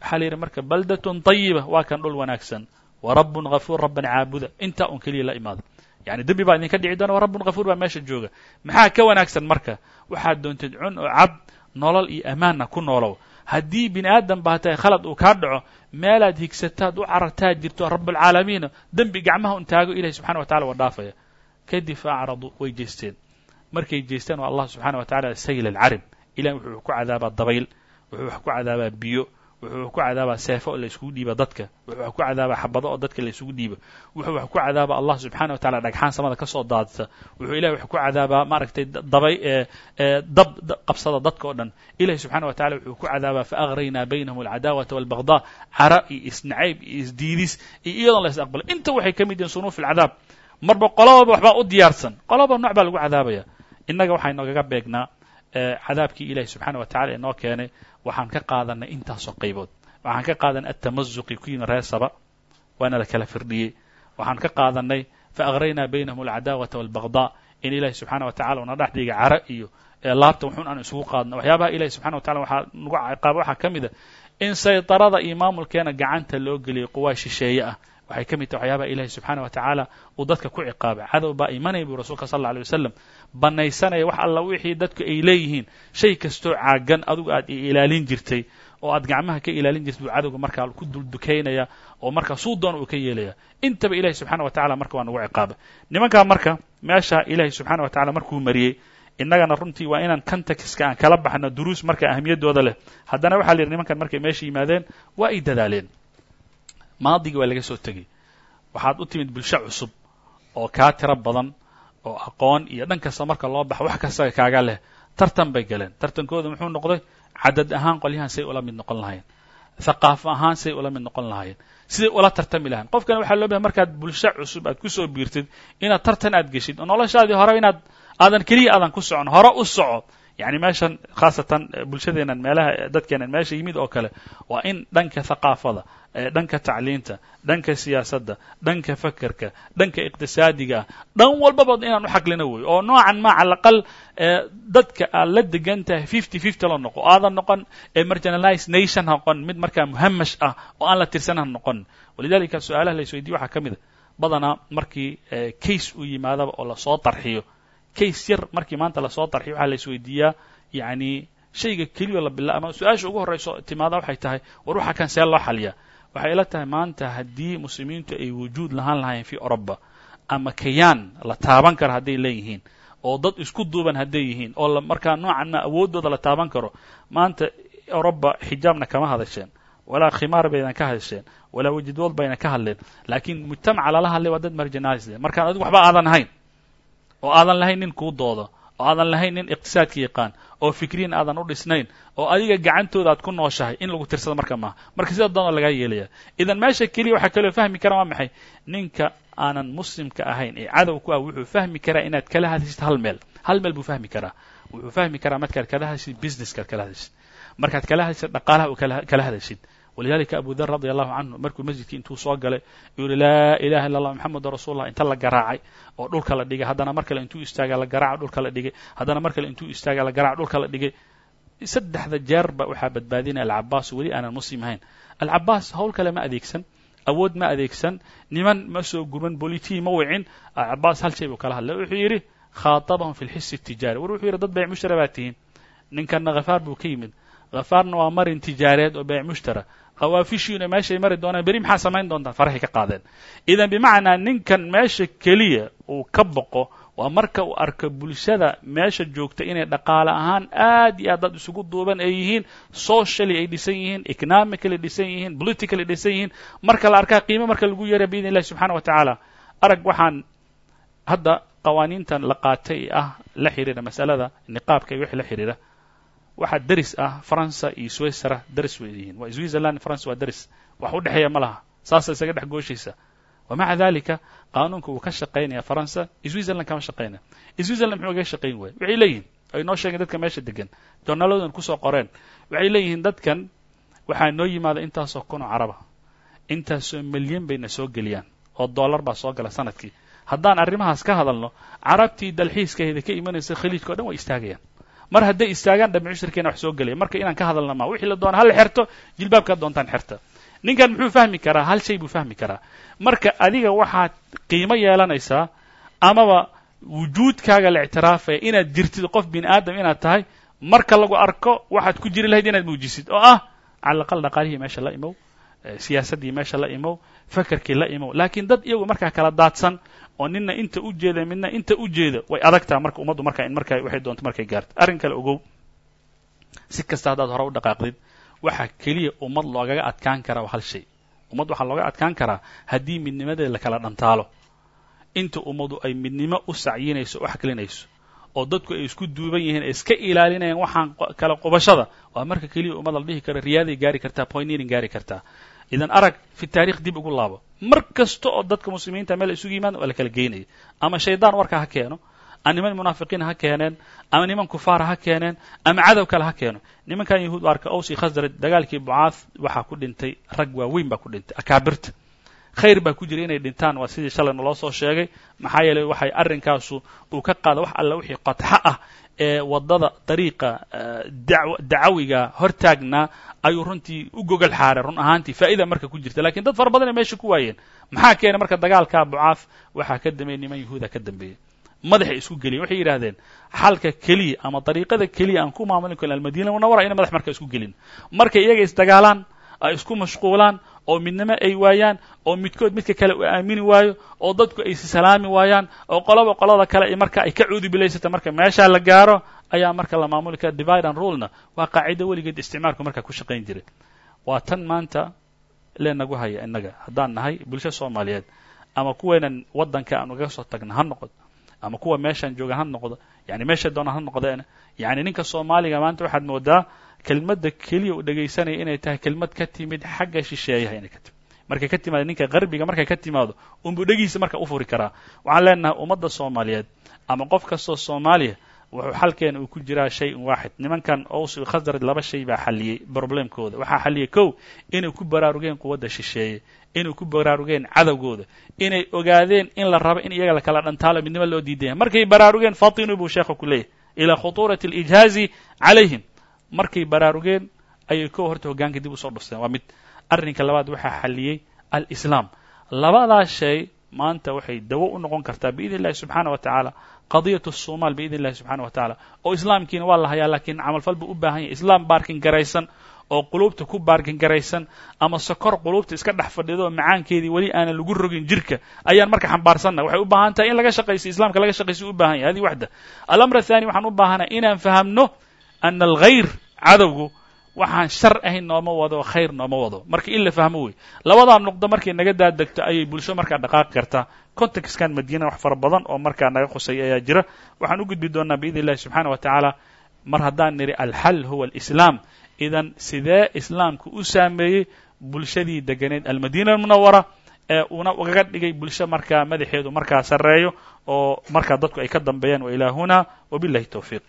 Waxaa la yidhi marka baldatun tayiba waa kan dhul wanaagsan. Wa rabbun hafuur rabban caabuda. Intaa un keliya la imaada yani dembi baa idinka dhici doona wa rabbun hafuur baa meesha jooga. Maxaa ka wanaagsan marka? Waxaad doonteed cun oo cab nolol iyo ammaanna ku noolow. Haddii bini aadam baa tahay khalad uu kaa dhaco meelaad higsataad u carartaad jirto rabbulcaalamiina dembi gacmaha un taago ilahi subxana wa tacala waa dhaafaya kadib fa acradu way jeesteen. Markay jeesteen waa allah subxana wa tacala sayl alcarib ilahi wuxuu ku cadaabaa dabayl wuxuu wax ku cadaabaa biyo wuxuu wax ku cadaabaa seefo oo la isugu dadka wuxuu wax ku cadaabaa xabado oo dadka la isugu wuxuu wax ku cadaabaa allah subxana wa tacala dhagxaan samada ka daadsa wuxuu ilahi wax ku cadaabaa maaragtay dabay dab qabsada dadka o dhan. Ilahi subxana wa tacala wuxuu ku cadaabaa faagraynaa baynahum alcadaawata walbagdaa cara iyo isnacayb iyo isdiidis iyo iyadoon la is inta waxay ka mid yihiin sunuuf alcadaab marba qolobaba waxbaa u diyaarsan. Qoloba nooc baa lagu cadaabaya. Innaga waxaa inoogaga beegnaa cadaabkii ilahi subxaana wa tacala inoo keenay waxaan ka qaadanay intaasoo qaybood. Waxaan ka qaadanay atamazuqi ku yimi saba waana la kala firdhiyey. Waxaan ka qaadanay faagraynaa baynahum alcadaawata walbagdaa in ilahi subxaana wa tacala una dhex dhiga cara iyo laabta wuxuun aan isugu qaadno. Waxyaabaha ilahi subxana wa tacala waxaa nagu ciqaaba waxaa ka mid a in saydarada iyo maamulkeena gacanta loo geliyay quwaa shisheeye ah waxay ka mid tahay waxyaabaha ilahi subxaana wa tacaala uu dadka ku ciqaabay. Cadow baa imanaya buu rasuulka sal alla alay wasalam banaysanaya wax alla wixii dadku ay leeyihiin. Shay kastoo caagan adugu aad ilaalin jirtay oo aad gacmaha ka ilaalin jirtid buu cadowga markaa ku duldukaynaya oo markaa suu doon uu ka yeelaya intaba ilahi subxana wa tacala marka waa nagu ciqaaba nimankaa marka meesha ilahi subxaana wa tacala markuu mariyey innagana runtii waa inaan contextka aan kala baxno duruus marka ahamiyaddooda leh. Haddana waxaa la yidhi nimankan markay meesha yimaadeen waa ay dadaaleen maadigii waa laga soo tegey. Waxaad u timid bulsho cusub oo kaa tiro badan oo aqoon iyo dhan kasta marka loo baxo wax kastaga kaaga leh. Tartan bay galeen. Tartankooda muxuu noqday cadad ahaan qolyahan say ula mid noqon lahayen thaqaafo ahaan say ula mid noqon lahaayeen siday ula tartami lahayen qofkana waxaa loo bahay markaad bulsho cusub aad ku soo biirtid inaad tartan aad geshid oo noloshaadii hore inaad aadan keliya aadan ku socon hore u soco yani meeshan khaasatan bulshadeenan meelaha dadkeenan meesha yimid oo kale waa in dhanka thaqaafada dhanka tacliinta dhanka siyaasadda dhanka fakerka dhanka iqtisaadiga ah dhan walbaba inaan u xaqlina wey oo noocan ma cala aqal dadka aad la degan tahay fifty fifty la noqo. Aadan noqon marginalized nation ha noqon mid markaa muhamash ah oo aan la tirsan ha noqon. Walidalika su'aalaha la isweydiye waxaa ka mid a badanaa markii case uu yimaadaba oo la soo tarxiyo case yar markii maanta la soo tarxiyo waxaa la isweydiiyaa yani shayga keliyo la bila ama su'aasha ugu horrayso timaada waxay tahay war waxa kan see loo xaliyaa waxay ila tahay maanta haddii muslimiintu ay wujuud lahaan lahaayeen fi oroba ama kayaan la taaban karo hadday leeyihiin oo dad isku duuban hadday yihiin oo markaa noocan awooddooda la taaban karo maanta oroba xijaabna kama hadasheen walaa khimaar baydan ka hadasheen walaa wejidwood bayna ka hadleen laakiin mujtamaca lala hadlay waa dad marginalisde markaan adigu waxba aadan ahayn oo aadan lahayn nin kuu doodo oo aadan lahayn nin iqtisaadka yaqaan oo fikriin aadan u dhisnayn oo adiga gacantooda aad ku nooshahay in lagu tirsado marka maaha. Marka sida doonoo lagaa yeelaya. Idan meesha keliya waxaa kaloo fahmi karaa waa maxay? Ninka aanan muslimka ahayn ee cadow ku ah wuxuu fahmi karaa inaad kala hadashid hal meel. Hal meel buu fahmi karaa. Wuxuu fahmi karaa markaad kala hadashid businesskaad kala hadashid markaad kala hadashid dhaqaalaha u kala hadashid walidalika abu dar radi allahu canhu markuu masjidkii intuu soo galay uu yihi laa ilaha illa allah moxamedun rasuulullah inta la garaacay oo dhulka la dhigay haddana mar kale intuu istaaga la garaaca dhulka la dhigay haddana mar kale intuu istaaga la garaaca dhulka la dhigay saddexda jeerba waxaa badbaadinaya alcabaas weli aanan muslim ahayn alcabaas hawl kale ma adeegsan awood ma adeegsan niman ma soo guban bolitii ma wicin alcabaas hal shay buu kala hadlay wuxuu yidhi khaatabahum fi lxisi الtijaari war wuxuu yidhi dad bayc mushtara baa tihiin ninkanna khafaar marin tijaareed oo khawaafishiina meeshay mari doonaan beri maxaa samayn doontaan? Farahay ka qaadeen. Idan bimacnaa ninkan meesha keliya uu ka boqo waa marka uu arko bulshada meesha joogta inay dhaqaale ahaan aad iyo aad dad isugu duuban ay yihiin socially ay dhisan yihiin economically dhisan yihiin politically dhisan yihiin. Marka la arkaa qiimo marka lagu yeera biidn illahi subxana wa tacaala. Arag waxaan hadda qawaaniintan la qaatay ah la xiriira masalada niqaabka iyo wixii la xiriira waxaa deris ah faransa iyo switzera deris way yihiin. Waa switzerland france waa deris wax u dhexeeya ma laha. Saasa isaga dhex gooshaysa wamaca dalika qaanuunka wuu ka shaqaynaya faransa switzerland kama shaqaynaya switzerland muxuu kaga shaqayn waaya waxay leeyihiin ay noo sheegeen dadka meesha degan journaladan ku soo qoreen. Waxay leeyihiin dadkan waxaa noo yimaada intaasoo kun oo caraba intaasoo milyan bayna soo geliyaan oo dollar baa soo gala sannadkii. Haddaan arrimahaas ka hadalno carabtii dalxiiskaheeda ka imanaysa khaliijka o dhan way istaagayaan mar hadday istaagaan dhami cushirkeena wax soo gelaya marka inaan ka hadalna maa wixii la doona hala xerto jilbaabkaad doontaan xerta. Ninkan muxuu fahmi karaa hal shay buu fahmi karaa. Marka adiga waxaad qiimo yeelanaysaa amaba wujuudkaaga la ictiraafaya inaad jirtid qof bini aadam inaad tahay marka lagu arko waxaad ku jiri lahayd inaad muujisid. Oo ah cala aqal dhaqaalihii meesha la imow siyaasaddii meesha la imow fakerkii la imow. Laakiin dad iyagu markaa kala daadsan oo nina inta u jeeda midna inta u jeeda way adagtaa marka ummaddu marka in marka waxay doonto markay gaarto. Arrin kale ogow si kasta haddaad hore u dhaqaaqdid waxaa keliya ummad loogaga adkaan karaa hal shay. Ummad waxaa looga adkaan karaa haddii midnimadeeda la kala dhantaalo. Inta ummadu ay midnimo u sacyinayso o xaklinayso oo dadku ay isku duuban yihiin ay iska ilaalinayaan waxaan kala qubashada waa marka keliya ummad la dhihi karo riyaaday gaari kartaa poynirin gaari kartaa idan arag fi taarikh dib ugu laabo mar kasta oo dadka muslimiinta meel isugu yimaada waa la kala geynaya ama shaydaan warka ha keeno ama niman munaafiqiin ha keeneen ama niman kufaara ha keeneen ama cadow kale ha keeno. Nimankan yahuud arka ows iyo khasraj dagaalkii bucaad waxaa ku dhintay rag waaweyn baa ku dhintay akaabirta. Khayr baa ku jira inay dhintaan waa sidii shalayna loo soo sheegay. Maxaa yeeley waxay arrinkaasu uu ka qaada wax alle wixii qodxo ah ee waddada dariiqa dacawiga hortaagnaa ayuu runtii u gogol xaaray run ahaantii faa'ida marka ku jirta. Lakiin dad fara badanay meesha ku waayeen. Maxaa keenay marka dagaalkaa bucaaf waxaa ka dambeeyey niman yahuuda ka dambeeyey madaxay isku geliyeen waxay yidhahdeen xalka keliya ama dariiqada keliya aan ku maamulin karin almadina munawara ina madax marka isku gelin. Markay iyaga isdagaalaan ay isku mashquulaan oo midnimo ay waayaan oo midkood midka kale u aamini waayo oo dadku ay salaami waayaan oo qolaba qolada kale marka ay ka cuudubilaysata marka meeshaa la gaaro ayaa marka la maamuli kara divide and rulena. Waa qaacido weligeed isticmaalku markaa ku shaqayn jiray. Waa tan maanta leenagu haya innaga. Haddaan nahay bulsho soomaaliyeed ama kuweenan waddanka aan ugaga soo tagna ha noqdo ama kuwa meeshaan joogan ha noqdo yani meesha doona ha noqdeen yani ninka soomaaliga maanta waxaad moodaa kelmadda keliya u dhegaysanaya inay tahay kelmad ka timid xagga shisheeyaha inay ka timid. Markay ka timaado ninka qarbiga markay ka timaado unbuu dhegiisa marka u furi karaa. Waxaan leenahay ummadda soomaaliyeed ama qof kastoo soomaaliya wuxuu xalkeena uu ku jiraa shay un waaxid. Nimankan ows khasraj laba shay baa xalliyey problemkooda. Waxaa xalliyey kow inay ku baraarugeen quwadda shisheeye inay ku baraarugeen cadowgooda inay ogaadeen in la rabo in iyaga la kala dhantaalo midnimo loo diidaya markay baraarugeen fatinuu buu sheekha ku leeyahy ilaa khutuurati alijhaazi calayhim markay baraarugeen ayay kow horta hoggaanka dib u soo dhufteen. Waa mid arrinka labaad waxaa xalliyey alislaam. Labadaas shay maanta waxay dawo u noqon kartaa biidn illahi subxaana wa tacaala qadiyatu somaal biidn illahi subxana wa tacaala. Oo islaamkiina waa la hayaa laakiin camalfal buu u baahan yahay. Islaam baarkin garaysan oo quluubta ku baarkin garaysan ama sokor quluubta iska dhex fadhido oo macaankeedii weli aanan lagu rogin jirka ayaan marka xambaarsanna waxay u baahan tahay in laga shaqayso islaamka laga shaqayso u baahan yahay. Hadi waxda alamr athani waxaan u baahanay inaan fahamno ana alghayr cadowgu waxaan shar ahayn nooma wado khayr nooma wado marka in la fahmo wey labadaa nuqdo markay naga daadegto ayay bulsho markaa dhaqaaqi kartaa contextkan madiina wax fara badan oo markaa naga qusay ayaa jira waxaan u gudbi doonaa biidn illahi subxaana wa tacaala mar haddaan nidhi alxal huwa alislaam idan sidee islaamku u saameeyey bulshadii deganeed almadina almunawara ee una ugaga dhigay bulsho markaa madaxeedu markaa sarreeyo oo markaa dadku ay ka dambeeyaan wa ilaa huna wabillahi towfiiq